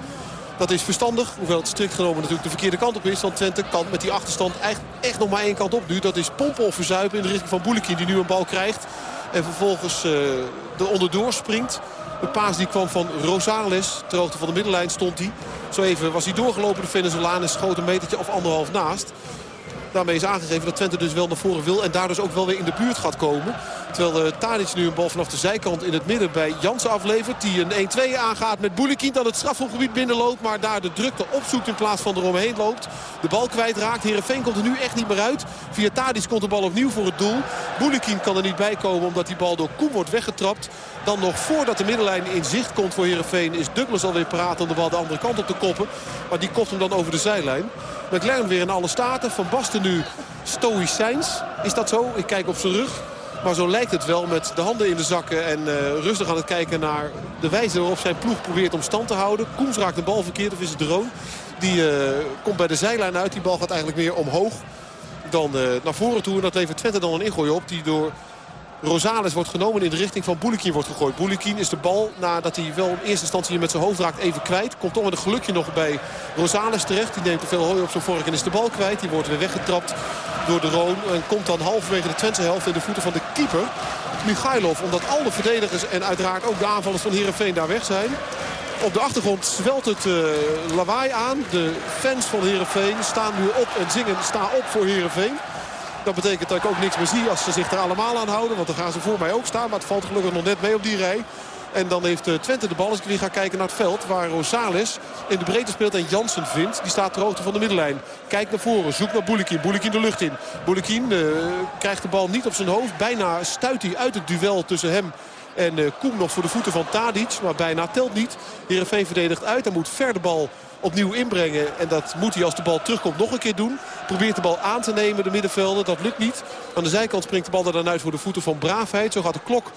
Dat is verstandig, hoewel het strikt genomen natuurlijk de verkeerde kant op is. Want Twente kan met die achterstand echt, echt nog maar één kant op. Dat is pompen of verzuipen in de richting van Boulekin die nu een bal krijgt. En vervolgens uh, er onderdoor springt. De paas die kwam van Rosales. Ter hoogte van de middenlijn stond hij. Zo even was hij doorgelopen de Venezolaan en schoot een metertje of anderhalf naast. Daarmee is aangegeven dat Twente dus wel naar voren wil. En daar dus ook wel weer in de buurt gaat komen. Terwijl uh, Tadic nu een bal vanaf de zijkant in het midden bij Jansen aflevert. Die een 1-2 aangaat met Boulekin. Dan het strafhofgebied binnenloopt. Maar daar de drukte opzoekt in plaats van eromheen loopt. De bal kwijtraakt. Heerenveen komt er nu echt niet meer uit. Via Tadic komt de bal opnieuw voor het doel. Boulekin kan er niet bij komen omdat die bal door Koen wordt weggetrapt. Dan nog voordat de middenlijn in zicht komt voor Heerenveen... is Douglas alweer paraat om de bal de andere kant op te koppen. Maar die kopt hem dan over de zijlijn. McLaren weer in alle staten. Van Basten nu stoïcijns. Is dat zo? Ik kijk op zijn rug. Maar zo lijkt het wel met de handen in de zakken en uh, rustig aan het kijken naar de wijze waarop zijn ploeg probeert om stand te houden. Koems raakt de bal verkeerd of is het Droon. Die uh, komt bij de zijlijn uit. Die bal gaat eigenlijk meer omhoog dan uh, naar voren toe. En dat levert Twente dan een ingooi op die door Rosales wordt genomen in de richting van Boulikin wordt gegooid. Boulikin is de bal nadat hij wel in eerste instantie met zijn hoofd raakt even kwijt. Komt toch met een gelukje nog bij Rosales terecht. Die neemt te veel hooi op zijn vork en is de bal kwijt. Die wordt weer weggetrapt door de Roon. En komt dan halverwege de Twentse helft in de voeten van de keeper. Michailov, omdat al de verdedigers en uiteraard ook de aanvallers van Heerenveen daar weg zijn. Op de achtergrond zwelt het uh, lawaai aan. De fans van Heerenveen staan nu op en zingen sta op voor Heerenveen. Dat betekent dat ik ook niks meer zie als ze zich er allemaal aan houden. Want dan gaan ze voor mij ook staan. Maar het valt gelukkig nog net mee op die rij. En dan heeft Twente de bal. Als ik weer ga kijken naar het veld. Waar Rosales in de breedte speelt en Jansen vindt. Die staat ter hoogte van de middenlijn. Kijkt naar voren. Zoekt naar Boulekin. Boulekin de lucht in. Boulekin uh, krijgt de bal niet op zijn hoofd. Bijna stuit hij uit het duel tussen hem en uh, Koem nog voor de voeten van Tadic. Maar bijna telt niet. Heerenveen verdedigt uit. Hij moet ver de bal opnieuw inbrengen. En dat moet hij als de bal terugkomt nog een keer doen. Probeert de bal aan te nemen, de middenvelder. Dat lukt niet. Aan de zijkant springt de bal er dan uit voor de voeten van Braafheid. Zo gaat de klok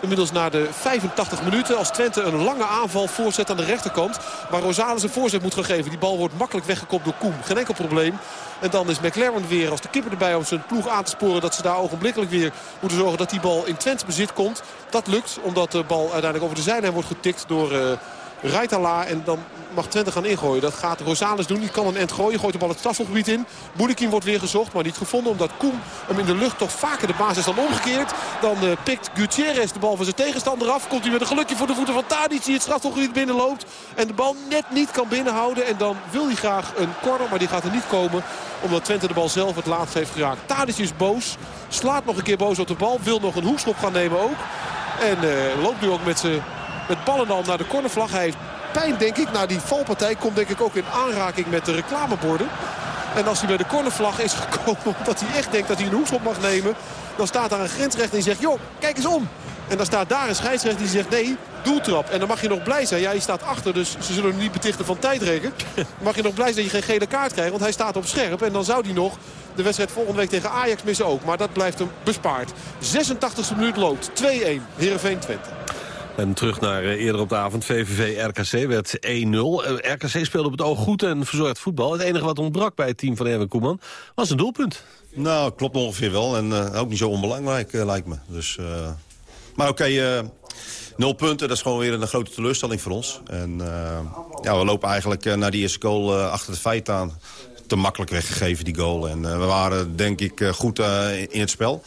Inmiddels na de 85 minuten als Twente een lange aanval voorzet aan de rechterkant. Waar Rosales een voorzet moet gaan geven. Die bal wordt makkelijk weggekopt door Koem. Geen enkel probleem. En dan is McLaren weer als de kipper erbij om zijn ploeg aan te sporen. Dat ze daar ogenblikkelijk weer moeten zorgen dat die bal in Twents bezit komt. Dat lukt omdat de bal uiteindelijk over de zijlijn wordt getikt door... Uh, Rijtala. En dan mag Twente gaan ingooien. Dat gaat Rosales doen. Die kan een end gooien. Gooit de bal het strafselgebied in. Boulikin wordt weer gezocht. Maar niet gevonden. Omdat Koen hem in de lucht toch vaker de basis dan omgekeerd. Dan uh, pikt Gutierrez de bal van zijn tegenstander af. Komt hij met een gelukje voor de voeten van Tadic. Die het strafselgebied binnenloopt. En de bal net niet kan binnenhouden. En dan wil hij graag een corner. Maar die gaat er niet komen. Omdat Twente de bal zelf het laatst heeft geraakt. Tadic is boos. Slaat nog een keer boos op de bal. Wil nog een hoekschop gaan nemen ook. En uh, loopt nu ook met met ballen al naar de cornervlag. Hij heeft Pepijn, denk ik, na die valpartij... komt denk ik ook in aanraking met de reclameborden. En als hij bij de cornervlag is gekomen omdat hij echt denkt dat hij een hoekschop mag nemen... dan staat daar een grensrechter die zegt, joh, kijk eens om. En dan staat daar een scheidsrechter die zegt, nee, doeltrap. En dan mag je nog blij zijn. Ja, staat achter, dus ze zullen hem niet betichten van tijdreken. mag je nog blij zijn dat je geen gele kaart krijgt, want hij staat op scherp. En dan zou hij nog de wedstrijd volgende week tegen Ajax missen ook. Maar dat blijft hem bespaard. 86e minuut loopt. 2-1. Heerenveen Twente. En terug naar uh, eerder op de avond. VVV-RKC werd 1-0. Uh, RKC speelde op het oog goed en verzorgd voetbal. Het enige wat ontbrak bij het team van Erwin Koeman was een doelpunt. Nou, klopt ongeveer wel. En uh, ook niet zo onbelangrijk, lijkt me. Dus, maar oké, okay, nul punten. Dat is gewoon weer een grote teleurstelling voor ons. En ja, we lopen eigenlijk naar die eerste goal achter de feit aan. Te makkelijk weggegeven, die goal. En we waren, denk ik, goed in het spel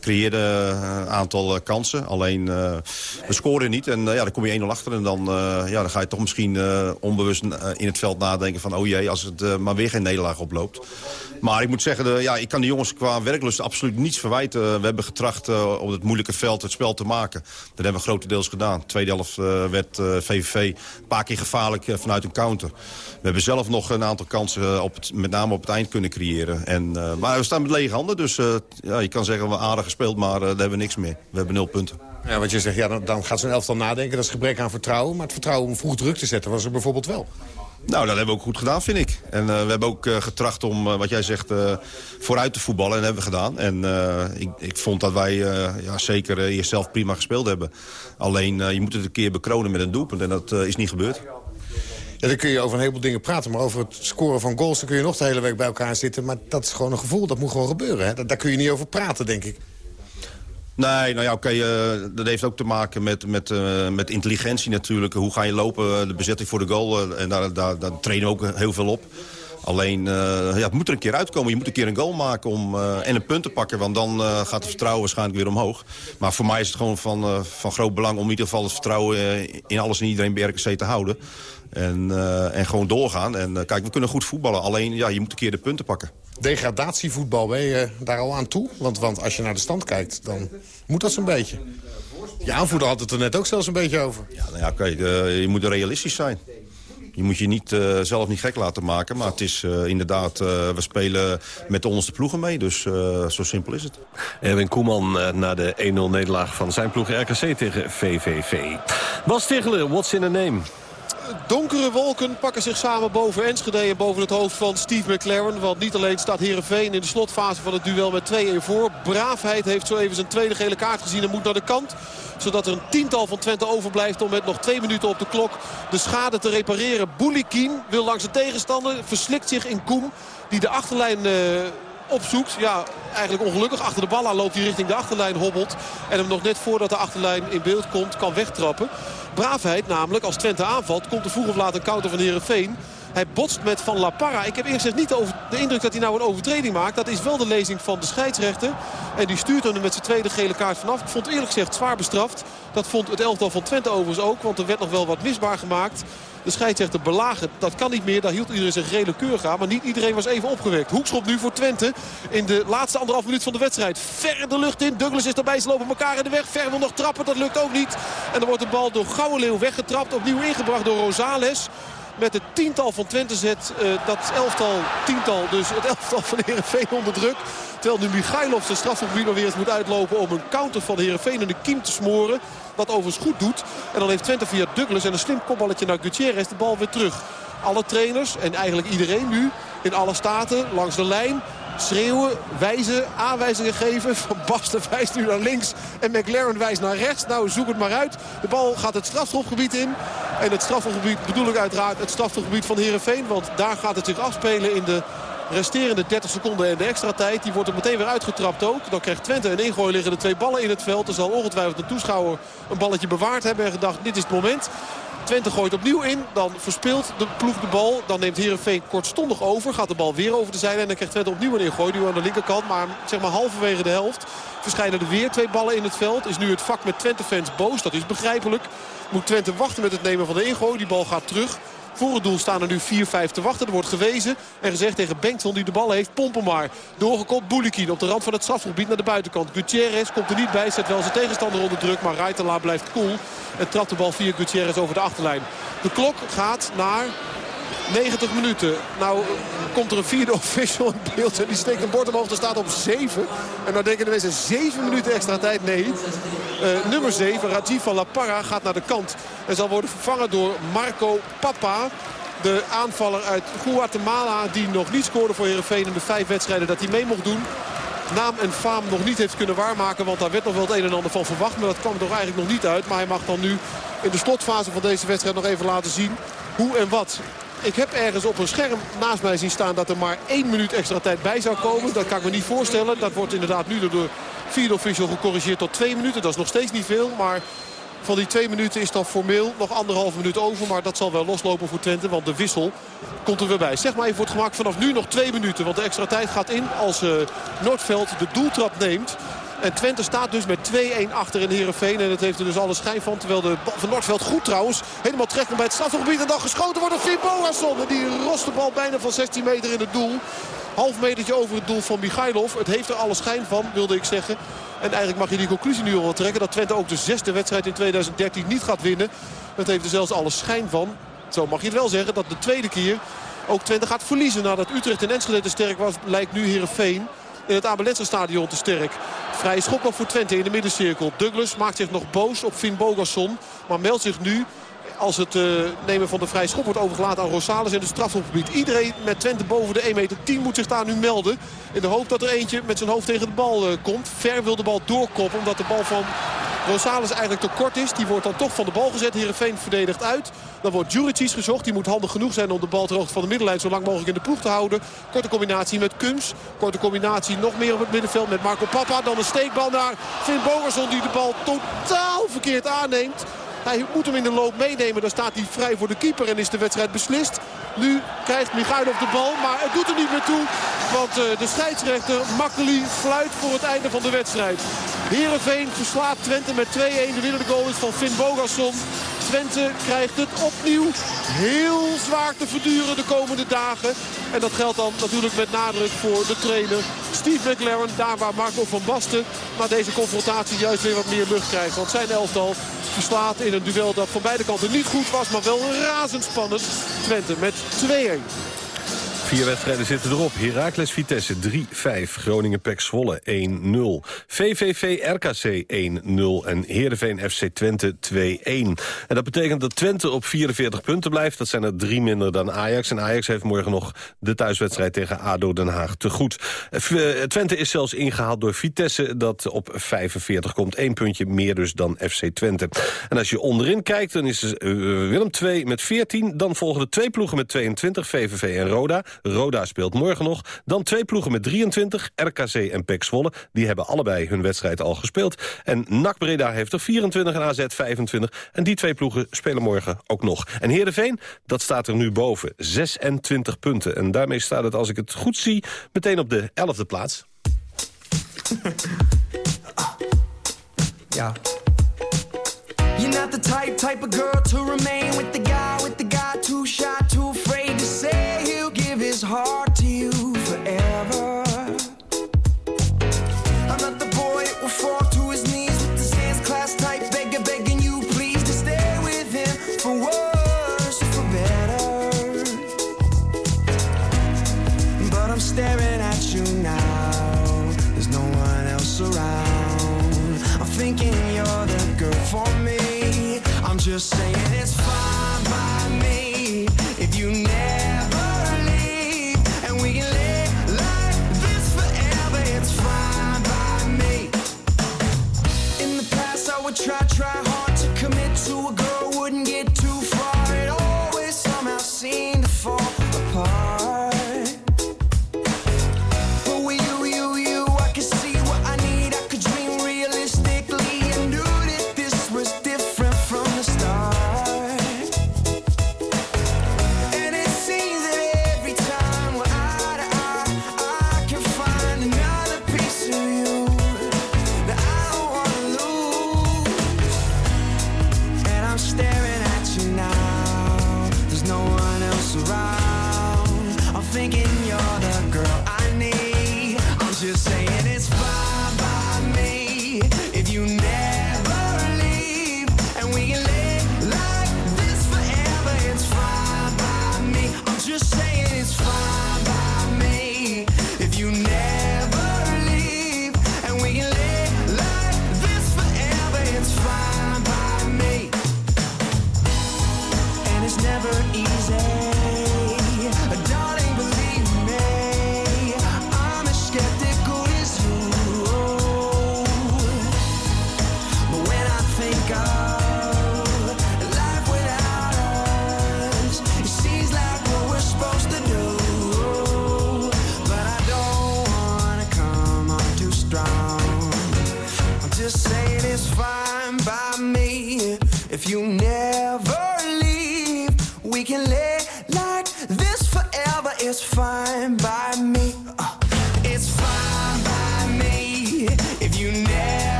creëerde een aantal kansen. Alleen we scoren niet en ja, dan kom je 1-0 achter. En dan, ja, dan ga je toch misschien onbewust in het veld nadenken van... oh jee, als het maar weer geen nederlaag oploopt. Maar ik moet zeggen, de, ja, ik kan de jongens qua werklust absoluut niets verwijten. We hebben getracht uh, op het moeilijke veld het spel te maken. Dat hebben we grotendeels gedaan. Tweede helft werd VVV een paar keer gevaarlijk vanuit een counter. We hebben zelf nog een aantal kansen, op met name op het eind, kunnen creëren. En, maar we staan met lege handen, dus ja, je kan zeggen we aardig gespeeld, maar daar hebben we niks meer. We hebben nul punten. Ja, wat je zegt, ja, dan, dan gaat zo'n elftal nadenken. Dat is gebrek aan vertrouwen. Maar het vertrouwen om vroeg druk te zetten was er bijvoorbeeld wel. Nou, dat hebben we ook goed gedaan, vind ik. En uh, we hebben ook uh, getracht om, uh, wat jij zegt, vooruit te voetballen. En dat hebben we gedaan. En ik, ik, vond dat wij ja, zeker eerst zelf prima gespeeld hebben. Alleen, je moet het een keer bekronen met een doelpunt. En dat is niet gebeurd. Ja, dan kun je over een heleboel dingen praten. Maar over het scoren van goals dan kun je nog de hele week bij elkaar zitten. Maar dat is gewoon een gevoel. Dat moet gewoon gebeuren. Hè? daar kun je niet over praten, denk ik. Nee, nou ja, oké, uh, dat heeft ook te maken met, met, uh, met intelligentie natuurlijk. Hoe ga je lopen, de bezetting voor de goal. En daar, daar, trainen we ook heel veel op. Alleen, ja, het moet er een keer uitkomen. Je moet een keer een goal maken om, en een punt te pakken. Want dan gaat het vertrouwen waarschijnlijk weer omhoog. Maar voor mij is het gewoon van, van groot belang om in ieder geval het vertrouwen in alles en iedereen bij RKC te houden. En, en gewoon doorgaan. En kijk, we kunnen goed voetballen. Alleen, ja, je moet een keer de punten pakken. Degradatievoetbal, ben je daar al aan toe? Want, want als je naar de stand kijkt, dan moet dat zo'n beetje. Je aanvoerder had het er net ook zelfs een beetje over. Ja, nou ja, kijk, uh, je moet realistisch zijn. Je moet je niet, uh, zelf niet gek laten maken. Maar het is uh, inderdaad, uh, we spelen met de onderste ploegen mee. Dus zo simpel is het. Erwin Koeman na de 1-0 nederlaag van zijn ploeg RKC tegen VVV. Bas Tichelen, what's in a name? Donkere wolken pakken zich samen boven Enschede en boven het hoofd van Steve McLaren. Want niet alleen staat Heerenveen in de slotfase van het duel met 2-1 voor. Braafheid heeft zo even zijn tweede gele kaart gezien en moet naar de kant. Zodat er een tiental van Twente overblijft om met nog twee minuten op de klok de schade te repareren. Boulikin wil langs de tegenstander, verslikt zich in Koem die de achterlijn... Uh, opzoekt. Ja, eigenlijk ongelukkig. Achter de bal aan loopt hij richting de achterlijn, hobbelt. En hem nog net voordat de achterlijn in beeld komt, kan wegtrappen. Braafheid namelijk, als Twente aanvalt, komt er vroeg of laat een counter van Heerenveen. Hij botst met Van La Parra. Ik heb eerst gezegd niet over, de, indruk dat hij nou een overtreding maakt. Dat is wel de lezing van de scheidsrechter. En die stuurt hem met zijn tweede gele kaart vanaf. Ik vond eerlijk gezegd zwaar bestraft. Dat vond het elftal van Twente overigens ook. Want er werd nog wel wat misbaar gemaakt. De scheidsrechter belagen, dat kan niet meer. Daar hield iedereen zijn gele keur aan. Maar niet iedereen was even opgewekt. Hoekschop nu voor Twente in de laatste anderhalf minuut van de wedstrijd. Ver de lucht in. Douglas is erbij. Ze lopen elkaar in de weg. Ver wil nog trappen. Dat lukt ook niet. En dan wordt de bal door Gouwenleeuw weggetrapt. Opnieuw ingebracht door Rosales met het tiental van Twente zet uh, dat elftal, tiental, dus het elftal van Heerenveen onder druk. Terwijl nu Michailov zijn strafgebied weer eens moet uitlopen om een counter van Heerenveen in de kiem te smoren. Wat overigens goed doet. En dan heeft Twente via Douglas en een slim kopballetje naar Gutierrez de bal weer terug. Alle trainers en eigenlijk iedereen nu in alle staten langs de lijn schreeuwen, wijzen, aanwijzingen geven. Van Basten wijst nu naar links en McLaren wijst naar rechts. Nou, zoek het maar uit. De bal gaat het strafschopgebied in. En het strafschopgebied bedoel ik uiteraard het strafschopgebied van Heerenveen. Want daar gaat het zich afspelen in de resterende 30 seconden en de extra tijd. Die wordt er meteen weer uitgetrapt ook. Dan krijgt Twente een ingooi liggen de twee ballen in het veld. Er zal ongetwijfeld een toeschouwer een balletje bewaard hebben en gedacht dit is het moment. Twente gooit opnieuw in. Dan verspeelt de ploeg de bal. Dan neemt Heerenveen kortstondig over. Gaat de bal weer over de zijlijn. En dan krijgt Twente opnieuw een ingooi. Nu aan de linkerkant. Maar zeg maar halverwege de helft verschijnen er weer twee ballen in het veld. Is nu het vak met Twente-fans boos. Dat is begrijpelijk. Moet Twente wachten met het nemen van de ingooi. Die bal gaat terug Voor het doel staan er nu 4-5 te wachten. Er wordt gewezen en gezegd tegen Bengtson die de bal heeft. Pompen maar. Doorgekopt Boulikin op de rand van het strafgebied naar de buitenkant. Gutierrez komt er niet bij. Zet wel zijn tegenstander onder druk. Maar Raitala blijft cool. En trapt de bal via Gutierrez over de achterlijn. De klok gaat naar 90 minuten. Nou komt er een vierde official in beeld. En die steekt een bord omhoog. Er staat op 7. En dan denken de mensen 7 minuten extra tijd. Nee. Uh, nummer 7, Rajiv van La Parra, gaat naar de kant. En zal worden vervangen door Marco Papa. De aanvaller uit Guatemala die nog niet scoorde voor Heerenveen in de vijf wedstrijden dat hij mee mocht doen naam en faam nog niet heeft kunnen waarmaken. Want daar werd nog wel het een en ander van verwacht. Maar dat kwam er eigenlijk nog niet uit. Maar hij mag dan nu in de slotfase van deze wedstrijd nog even laten zien hoe en wat. Ik heb ergens op een scherm naast mij zien staan dat er maar één minuut extra tijd bij zou komen. Dat kan ik me niet voorstellen. Dat wordt inderdaad nu door de vierde official gecorrigeerd tot twee minuten. Dat is nog steeds niet veel, maar... Van die twee minuten is dan formeel nog anderhalf minuut over. Maar dat zal wel loslopen voor Twente. Want de wissel komt er weer bij. Zeg maar even voor het gemak vanaf nu nog twee minuten. Want de extra tijd gaat in als uh, Noordveld de doeltrap neemt. En Twente staat dus met 2-1 achter in Heerenveen. En dat heeft er dus alle schijn van. Terwijl de van Noordveld goed trouwens helemaal terecht komt bij het strafgebied. En dan geschoten wordt door Finn Bogason. En die rost de bal bijna van 16 meter in het doel. Half metertje over het doel van Michailov. Het heeft er alle schijn van, wilde ik zeggen. En eigenlijk mag je die conclusie nu al wel trekken. Dat Twente ook de zesde wedstrijd in 2013 niet gaat winnen. Dat heeft er zelfs alle schijn van. Zo mag je het wel zeggen dat de tweede keer ook Twente gaat verliezen. Nadat Utrecht en Enschede te sterk was, lijkt nu Heerenveen in het Abelense stadion te sterk. Vrije schop voor Twente in de middencirkel. Douglas maakt zich nog boos op Finn Bogasson. Maar meldt zich nu als het uh, nemen van de vrije schop wordt overgelaten aan Rosales in het strafhofgebied. Iedereen met Twente boven de 1 meter 10 moet zich daar nu melden. In de hoop dat er eentje met zijn hoofd tegen de bal uh, komt. Ver wil de bal doorkoppen omdat de bal van Rosales eigenlijk te kort is. Die wordt dan toch van de bal gezet. Heerenveen verdedigt uit. Dan wordt Juricic gezocht. Die moet handig genoeg zijn om de bal ter hoogte van de middenlijn zo lang mogelijk in de ploeg te houden. Korte combinatie met Kums. Korte combinatie nog meer op het middenveld met Marco Papa. Dan een steekbal naar Finn Bogerson die de bal totaal verkeerd aanneemt. Hij moet hem in de loop meenemen. Dan staat hij vrij voor de keeper en is de wedstrijd beslist. Nu krijgt Michailov de bal, maar het doet er niet meer toe. Want uh, de scheidsrechter Makkeli fluit voor het einde van de wedstrijd. Heerenveen verslaat Twente met 2-1. De winnende goal is van Finn Bogasson. Twente krijgt het opnieuw heel zwaar te verduren de komende dagen. En dat geldt dan natuurlijk met nadruk voor de trainer Steve McLaren. Daar waar Marco van Basten na deze confrontatie juist weer wat meer lucht krijgt. Want zijn elftal verslaat in een duel dat van beide kanten niet goed was. Maar wel razendspannend. Twente met 2-1. Vier wedstrijden zitten erop. Heracles Vitesse 3-5. Groningen Pek Zwolle 1-0. VVV RKC 1-0. En Heerenveen FC Twente 2-1. En dat betekent dat Twente op 44 punten blijft. Dat zijn er drie minder dan Ajax. En Ajax heeft morgen nog de thuiswedstrijd tegen ADO Den Haag te goed. Eh, Twente is zelfs ingehaald door Vitesse. Dat op 45 komt. Eén puntje meer dus dan FC Twente. En als je onderin kijkt, dan is eh, Willem 2 met 14. Dan volgen de twee ploegen met 22. VVV en Roda. Roda speelt morgen nog. Dan twee ploegen met 23, RKC en PEC Zwolle. Die hebben allebei hun wedstrijd al gespeeld. En NAC Breda heeft er 24 en AZ 25. En die twee ploegen spelen morgen ook nog. En Heerenveen, dat staat er nu boven. 26 punten. En daarmee staat het, als ik het goed zie, meteen op de 11e plaats. ja. You're not the type, type of girl to remain with the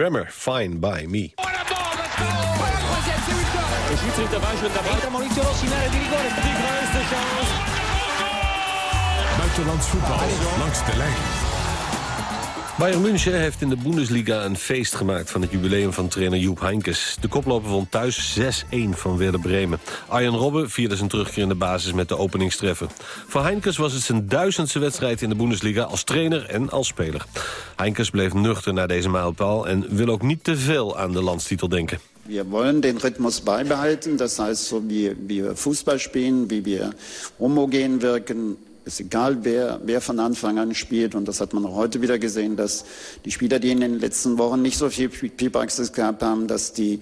Grammer, Fine By Me. Buitenlands voetbal langs de lijn. Bayern München heeft in de Bundesliga een feest gemaakt... van het jubileum van trainer Joep Heinkes. De koploper won thuis 6-1 van Werder Bremen. Arjen Robben vierde zijn terugkeer in de basis met de openingstreffer. Voor Heinkes was het zijn duizendste wedstrijd in de Bundesliga... als trainer en als speler. Heinkes bleef nuchter naar deze mijlpaal... en wil ook niet te veel aan de landstitel denken. Wir wollen den Rhythmus beibehalten, das heißt, so wie, wir Fußball spielen, wie wir homogen wirken, ist egal, wer, wer von Anfang an spielt. Und das hat man auch heute wieder gesehen, dass die Spieler, die in den letzten Wochen nicht so viel Spielpraxis gehabt haben, dass die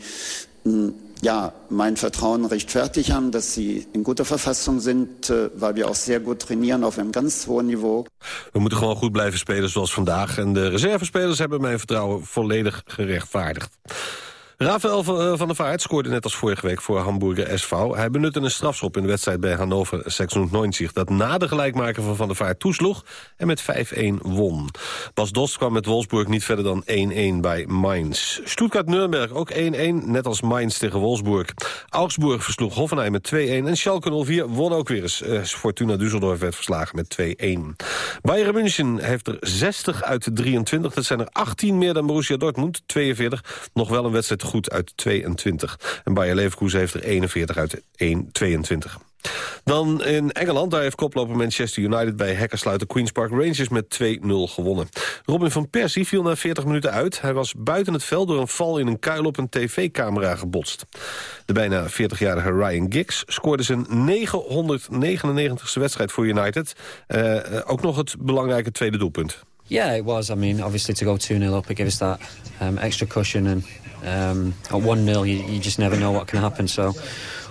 mh, ja, mein Vertrauen rechtfertigt haben, dass sie in guter Verfassung sind, äh, weil wir auch sehr gut trainieren auf einem ganz hohen Niveau. We moeten gewoon goed blijven spelen zoals vandaag. En de reservespelers hebben mijn vertrouwen volledig gerechtvaardigd. Rafael van der Vaart scoorde net als vorige week voor Hamburger SV. Hij benutte een strafschop in de wedstrijd bij Hannover 96... dat na de gelijkmaker van Van der Vaart toesloeg en met 5-1 won. Bas Dost kwam met Wolfsburg niet verder dan 1-1 bij Mainz. Stuttgart-Nürnberg ook 1-1, net als Mainz tegen Wolfsburg. Augsburg versloeg Hoffenheim met 2-1 en Schalke 04 won ook weer eens. Uh, Fortuna Düsseldorf werd verslagen met 2-1. Bayern München heeft er 60 uit de 23. Dat zijn er 18 meer dan Borussia Dortmund, 42. Nog wel een wedstrijd goed uit 22. En Bayer Leverkusen heeft er 41 uit 1, 22. Dan in Engeland, daar heeft koploper Manchester United bij hekkersluiter Queen's Park Rangers met 2-0 gewonnen. Robin van Persie viel na 40 minuten uit. Hij was buiten het veld door een val in een kuil op een tv-camera gebotst. De bijna 40-jarige Ryan Giggs scoorde zijn 999ste wedstrijd voor United. Uh, ook nog het belangrijke tweede doelpunt. Yeah, it was. I mean, obviously to go 2-0 up, it gave us that um, extra cushion. And um, at 1-0, you, you just never know what can happen. So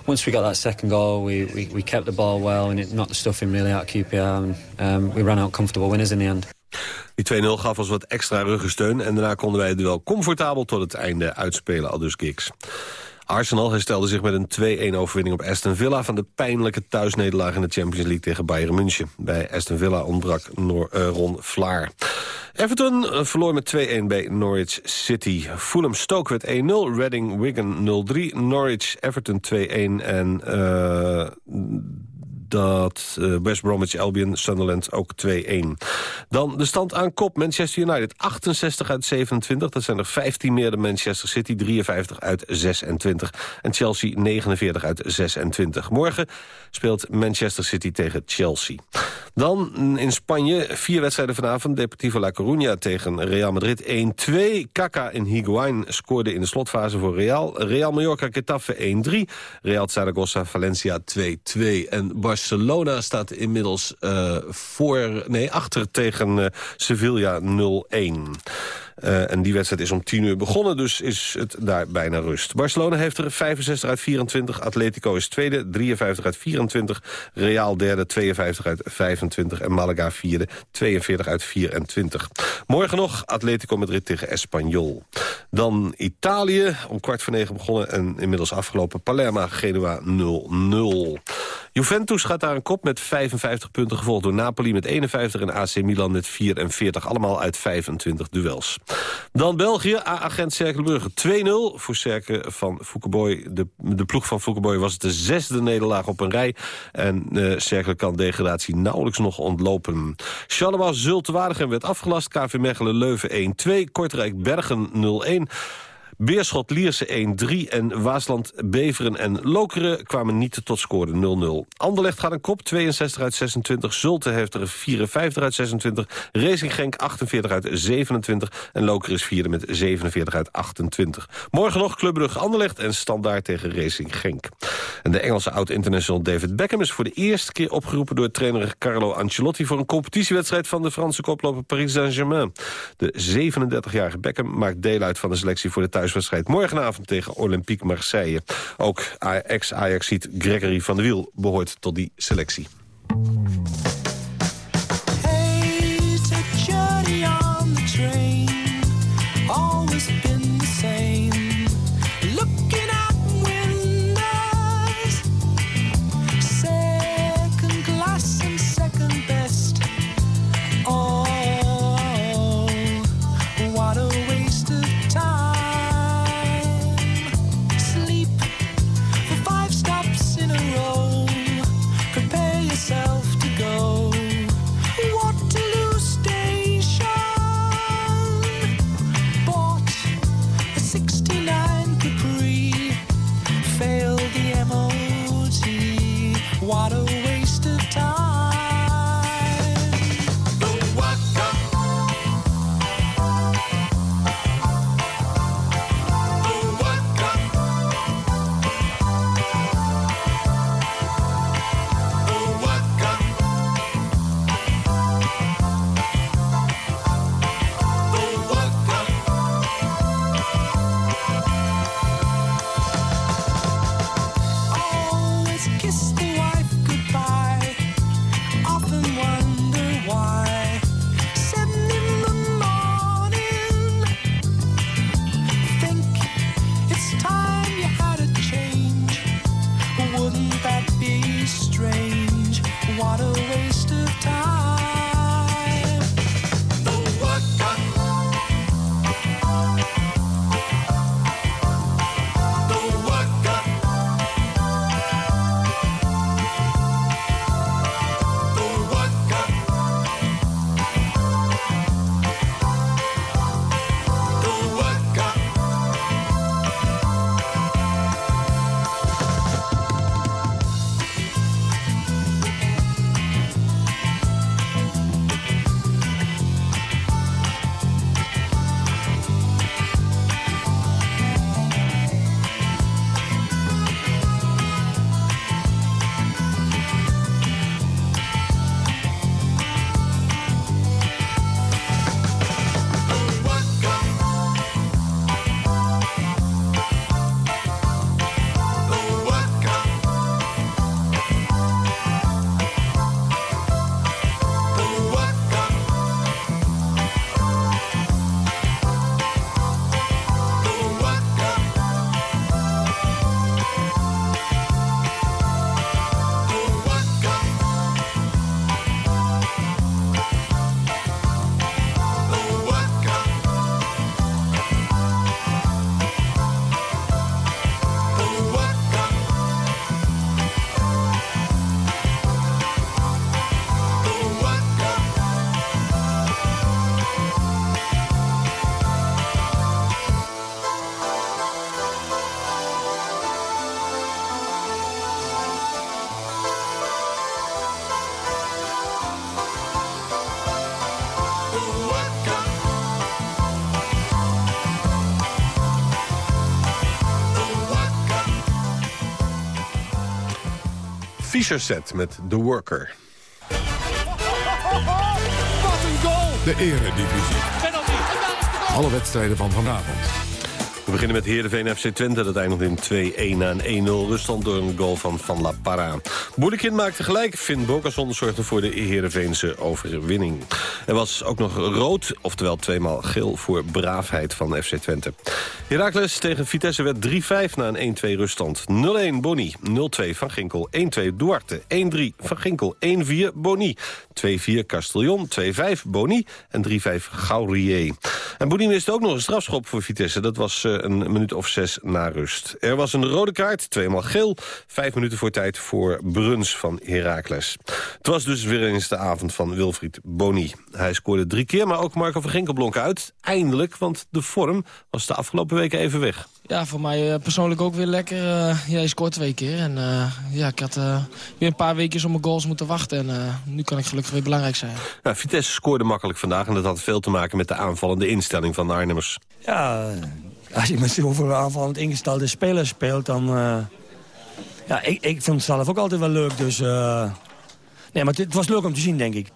once we got that second goal, we, we, we kept the ball well and it knocked the stuffing really out of QPR. And um, we ran out comfortable winners in the end. Die 2-0 gaf ons wat extra ruggensteun en daarna konden wij het duel comfortabel tot het einde uitspelen, aldus Giggs. Arsenal herstelde zich met een 2-1 overwinning op Aston Villa... van de pijnlijke thuisnederlaag in de Champions League tegen Bayern München. Bij Aston Villa ontbrak uh, Ron Vlaar. Everton uh, verloor met 2-1 bij Norwich City. Fulham Stoke werd 1-0, Reading Wigan 0-3, Norwich Everton 2-1 en... Uh, dat uh, West Bromwich Albion Sunderland ook 2-1. Dan de stand aan kop. Manchester United 68 uit 27. Dat zijn er 15 meer dan Manchester City. 53 uit 26. En Chelsea 49 uit 26. Morgen speelt Manchester City tegen Chelsea. Dan in Spanje vier wedstrijden vanavond. Deportivo La Coruña tegen Real Madrid 1-2. Kaka en Higuain scoorden in de slotfase voor Real. Real Mallorca Getafe 1-3. Real Zaragoza Valencia 2-2. En Barcelona staat inmiddels uh, voor, nee, achter tegen uh, Sevilla 0-1. Uh, en die wedstrijd is om 10 uur begonnen, dus is het daar bijna rust. Barcelona heeft er 65 uit 24, Atletico is tweede, 53 uit 24... Real derde, 52 uit 25 en Malaga vierde, 42 uit 24. Morgen nog Atletico Madrid tegen Espanyol. Dan Italië, om kwart voor negen begonnen en inmiddels afgelopen Palermo, Genua 0-0. Juventus gaat daar een kop met 55 punten, gevolgd door Napoli met 51 en AC Milan met 44. Allemaal uit 25 duels. Dan België, A-agent Cerkelbrugge 2-0 voor Cerke van Foukeboy. De, de ploeg van Foukeboy was het de zesde nederlaag op een rij. En uh, Cercle kan degradatie nauwelijks nog ontlopen. Charleroi Zulte Waregem werd afgelast. KV Mechelen Leuven 1-2. Kortrijk Bergen 0-1. Beerschot Lierse 1-3 en Waasland, Beveren en Lokeren kwamen niet tot score 0-0. Anderlecht gaat een kop, 62 uit 26. Zulte heeft er 54 uit 26. Racing Genk 48 uit 27. En Lokeren is vierde met 47 uit 28. Morgen nog Club Brugge Anderlecht en Standaard tegen Racing Genk. En de Engelse oud-international David Beckham is voor de eerste keer opgeroepen door trainer Carlo Ancelotti voor een competitiewedstrijd van de Franse koploper Paris Saint-Germain. De 37-jarige Beckham maakt deel uit van de selectie voor de thuis thuiswedstrijd morgenavond tegen Olympique Marseille. Ook ex-Ajaxiet Gregory van der Wiel behoort tot die selectie. Fischer set met The Worker. Wat een goal! De eredivisie. Alle wedstrijden van vanavond. We beginnen met Heerenveen FC Twente. Dat eindigt in 2-1 na een 1-0 ruststand door een goal van Van La Parra. Boelekind maakte gelijk. Finn Bokerson zorgde voor de Heerenveense overwinning. Er was ook nog rood, oftewel tweemaal geel voor braafheid van FC Twente. Heracles tegen Vitesse werd 3-5 na een 1-2 ruststand. 0-1 Boni, 0-2 Van Ginkel, 1-2 Duarte, 1-3 Van Ginkel, 1-4 Boni. 2-4 Castellon, 2-5 Boni en 3-5 Gaurier. En Boni miste ook nog een strafschop voor Vitesse. Dat was uh, een minuut of zes na rust. Er was een rode kaart, tweemaal geel. Vijf minuten voor tijd voor Bruns van Heracles. Het was dus weer eens de avond van Wilfried Boni. Hij scoorde drie keer, maar ook Marco van Ginkel blonk uit. Eindelijk, want de vorm was de afgelopen weken even weg. Ja, voor mij uh, persoonlijk ook weer lekker. Uh, ja, je scoort twee keer. En uh, ja, ik had weer een paar weken op mijn goals moeten wachten. En nu kan ik gelukkig weer belangrijk zijn. Nou, Vitesse scoorde makkelijk vandaag. En dat had veel te maken met de aanvallende instelling van de Arnhemmers. Ja, als je met zoveel aanvallend ingestelde spelers speelt, dan... ja, ik, ik vond het zelf ook altijd wel leuk. Dus nee, maar het was leuk om te zien, denk ik.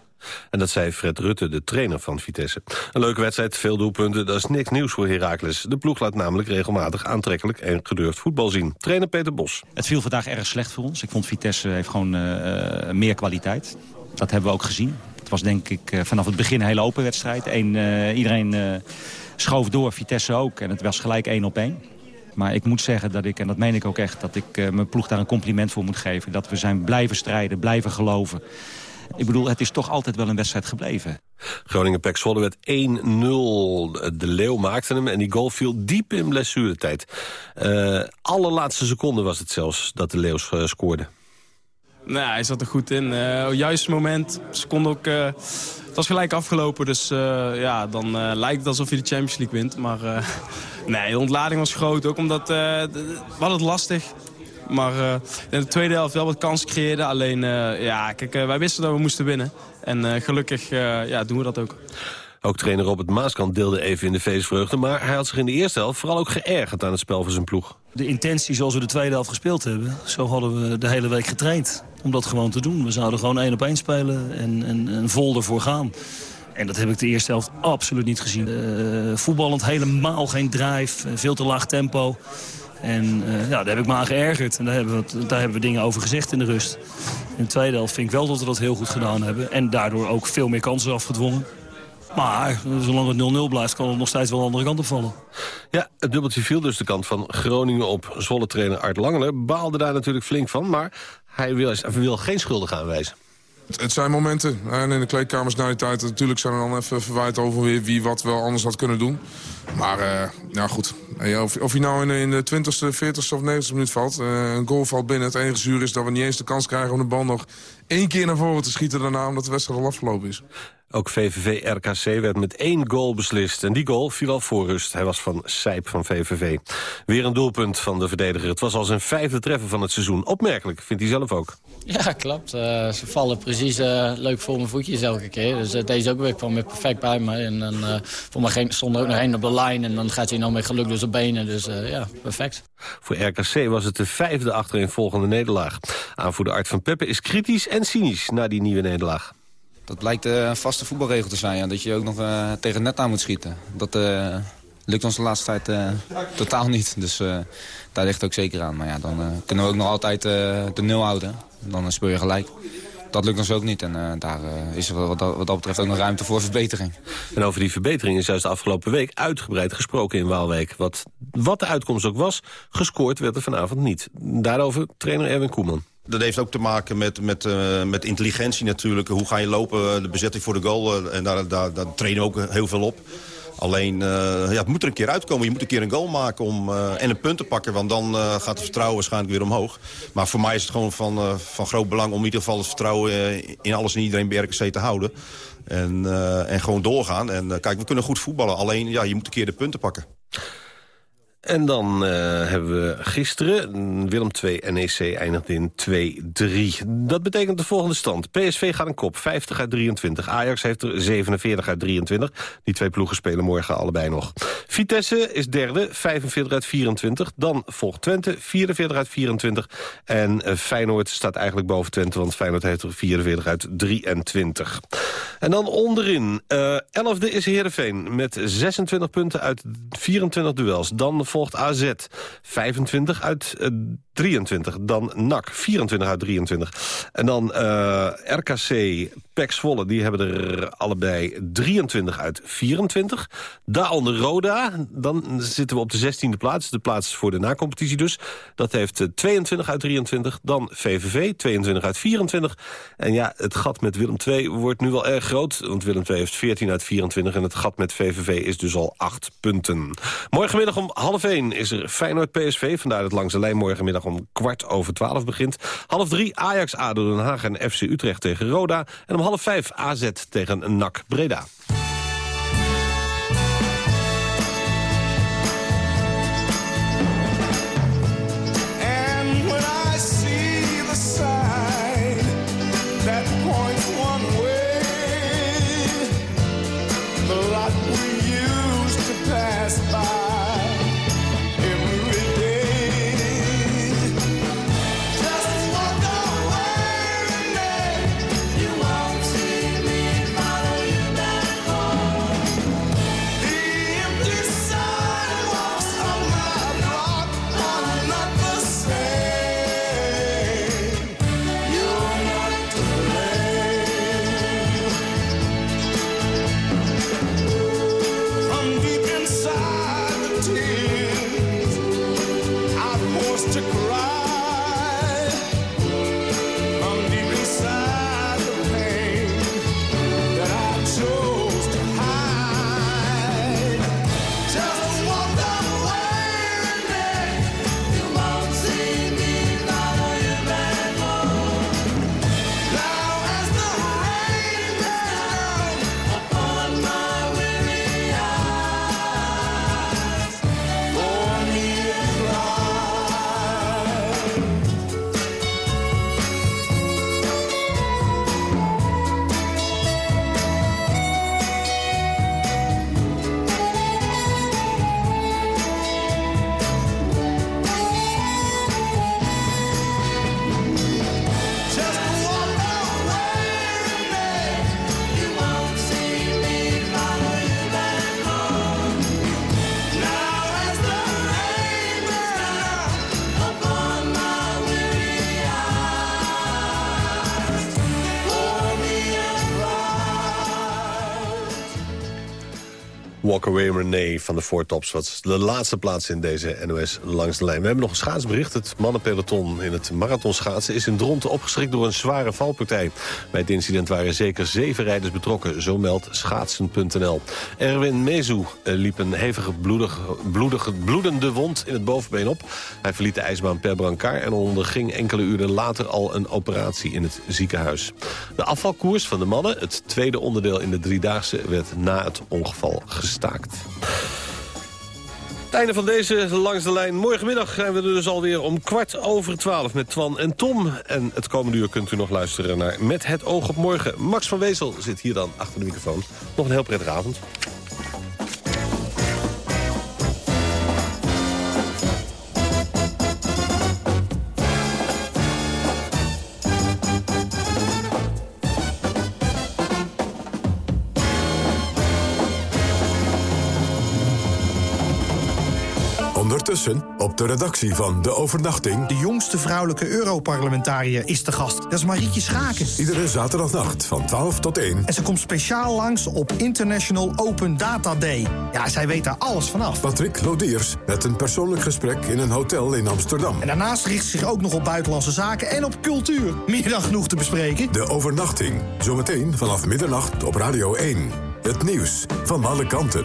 En dat zei Fred Rutte, de trainer van Vitesse. Een leuke wedstrijd, veel doelpunten, dat is niks nieuws voor Heracles. De ploeg laat namelijk regelmatig aantrekkelijk en gedurfd voetbal zien. Trainer Peter Bos. Het viel vandaag erg slecht voor ons. Ik vond Vitesse heeft gewoon uh, meer kwaliteit. Dat hebben we ook gezien. Het was denk ik uh, vanaf het begin een hele open wedstrijd. Eén, uh, iedereen schoof door, Vitesse ook. En het was gelijk één op één. Maar ik moet zeggen dat ik, en dat meen ik ook echt... dat ik mijn ploeg daar een compliment voor moet geven. Dat we zijn blijven strijden, blijven geloven. Ik bedoel, het is toch altijd wel een wedstrijd gebleven. Groningen-Pek Zwolle werd 1-0. De Leeuw maakte hem en die goal viel diep in blessuretijd. Uh, allerlaatste seconde was het zelfs dat de Leeuw uh, scoorde. Nou, hij zat er goed in. Uh, op juist moment, seconde ook... Uh, het was gelijk afgelopen, dus uh, ja, dan lijkt het alsof je de Champions League wint. Maar nee, de ontlading was groot, ook omdat we het lastig. Maar in de tweede helft wel wat kansen creëerden. Alleen, ja, kijk, wij wisten dat we moesten winnen. En gelukkig ja, doen we dat ook. Ook trainer Robert Maaskant deelde even in de feestvreugde... maar hij had zich in de eerste helft vooral ook geërgerd aan het spel van zijn ploeg. De intentie zoals we de tweede helft gespeeld hebben... zo hadden we de hele week getraind om dat gewoon te doen. We zouden gewoon één op één spelen en, en, en vol ervoor gaan. En dat heb ik de eerste helft absoluut niet gezien. Uh, voetballend helemaal geen drive, veel te laag tempo. En uh, ja, daar heb ik me aan geërgerd. En daar hebben, we, daar hebben we dingen over gezegd in de rust. In de tweede helft vind ik wel dat we dat heel goed gedaan hebben. En daardoor ook veel meer kansen afgedwongen. Maar zolang het 0-0 blijft, kan het nog steeds wel de andere kant opvallen. Ja, het dubbeltje viel dus de kant van Groningen op. Zwolle-trainer Art Langelen baalde daar natuurlijk flink van. Maar hij wil, hij wil geen schuldig aanwijzen. Het zijn momenten. En in de kleedkamers na die tijd natuurlijk zijn er dan even verwijt over weer wie wat wel anders had kunnen doen. Maar uh, nou goed, of, of hij nou in, in de 20ste, 40ste of 90ste minuut valt. Uh, een goal valt binnen. Het enige zuur is dat we niet eens de kans krijgen om de bal nog één keer naar voren te schieten. Daarna omdat de wedstrijd al afgelopen is. Ook VVV-RKC werd met één goal beslist. En die goal viel al voor rust. Hij was van Sijp van VVV. Weer een doelpunt van de verdediger. Het was al zijn vijfde treffer van het seizoen. Opmerkelijk, vindt hij zelf ook. Ja, klopt. Uh, ze vallen precies uh, leuk voor mijn voetjes elke keer. Dus uh, deze ook weer kwam weer perfect bij me. En dan voor mij stond er ook nog één op de lijn. En dan gaat hij nou met geluk dus op benen. Dus ja, perfect. Voor RKC was het de vijfde achtereenvolgende nederlaag. Aanvoerder Art van Peppe is kritisch en cynisch na die nieuwe nederlaag. Dat blijkt een vaste voetbalregel te zijn, dat je ook nog uh, tegen net aan moet schieten. Dat uh, lukt ons de laatste tijd totaal niet, dus daar ligt het ook zeker aan. Maar ja, dan kunnen we ook nog altijd de nul houden, dan speel je gelijk. Dat lukt ons ook niet en daar is er wat wat dat betreft ook nog ruimte voor verbetering. En over die verbetering is juist de afgelopen week uitgebreid gesproken in Waalwijk. Wat, wat de uitkomst ook was, gescoord werd er vanavond niet. Daarover trainer Erwin Koeman. Dat heeft ook te maken met, met, uh, met intelligentie natuurlijk. Hoe ga je lopen, de bezetting voor de goal. Uh, en daar, daar, trainen we ook heel veel op. Alleen, ja, het moet er een keer uitkomen. Je moet een keer een goal maken om, en een punt te pakken. Want dan gaat het vertrouwen waarschijnlijk weer omhoog. Maar voor mij is het gewoon van, van groot belang om in ieder geval het vertrouwen in alles en iedereen bij RKC te houden. En, en gewoon doorgaan. En kijk, we kunnen goed voetballen. Alleen, ja, je moet een keer de punten pakken. En dan uh, hebben we gisteren Willem 2 NEC eindigde in 2-3. Dat betekent de volgende stand. PSV gaat een kop, 50 uit 23. Ajax heeft er 47 uit 23. Die twee ploegen spelen morgen allebei nog. Vitesse is derde, 45 uit 24. Dan volgt Twente, 44 uit 24. En uh, Feyenoord staat eigenlijk boven Twente... want Feyenoord heeft er 44 uit 23. En dan onderin, uh, 11e is Heerenveen... met 26 punten uit 24 duels. Dan volgt AZ, 25 uit uh, 23. Dan NAC, 24 uit 23. En dan uh, RKC, PEC die hebben er allebei 23 uit 24. Daaronder Roda, dan zitten we op de 16e plaats. De plaats voor de nacompetitie dus. Dat heeft 22 uit 23. Dan VVV, 22 uit 24. En ja, het gat met Willem II wordt nu wel erg groot. Want Willem II heeft 14 uit 24. En het gat met VVV is dus al 8 punten. Morgenmiddag om half 1 is er Feyenoord-PSV. Vandaar dat langs de lijn morgenmiddag om kwart over 12 begint. Half 3 Ajax-ADO Den Haag en FC Utrecht tegen Roda. En om half 5 AZ tegen NAC Breda. Walk Away Renee van de Four. Wat de laatste plaats in deze NOS langs de lijn. We hebben nog een schaatsbericht. Het mannenpeloton in het marathonschaatsen is in Dronten opgeschrikt door een zware valpartij. Bij het incident waren zeker zeven rijders betrokken. Zo meldt schaatsen.nl. Erwin Mezu eh, liep een hevige bloedige, bloedende wond in het bovenbeen op. Hij verliet de ijsbaan per brancard en onderging enkele uren later al een operatie in het ziekenhuis. De afvalkoers van de mannen, het tweede onderdeel in de driedaagse, werd na het ongeval Het einde van deze Langs de Lijn. Morgenmiddag zijn we er dus alweer om kwart over twaalf met Twan en Tom. En het komende uur kunt u nog luisteren naar Met het oog op morgen. Max van Wezel zit hier dan achter de microfoon. Nog een heel prettige avond. Op de redactie van De Overnachting... De jongste vrouwelijke Europarlementariër is te gast. Dat is Marietje Schaken. Iedere zaterdagnacht van 12 tot 1. En ze komt speciaal langs op International Open Data Day. Ja, zij weet daar alles vanaf. Patrick Lodiers met een persoonlijk gesprek in een hotel in Amsterdam. En daarnaast richt ze zich ook nog op buitenlandse zaken en op cultuur. Meer dan genoeg te bespreken. De Overnachting. Zometeen vanaf middernacht op Radio 1. Het nieuws van alle kanten.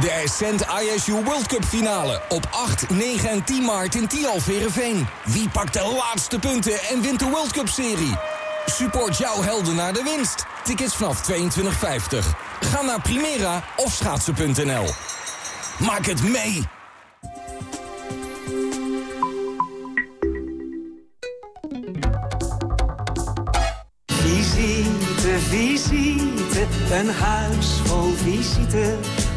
De Ascent ISU World Cup finale op 8, 9 en 10 maart in Tialf Verenveen. Wie pakt de laatste punten en wint de World Cup serie? Support jouw helden naar de winst. Tickets vanaf 22,50. Ga naar Primera of schaatsen.nl. Maak het mee! Visite, visite, een huis vol visite.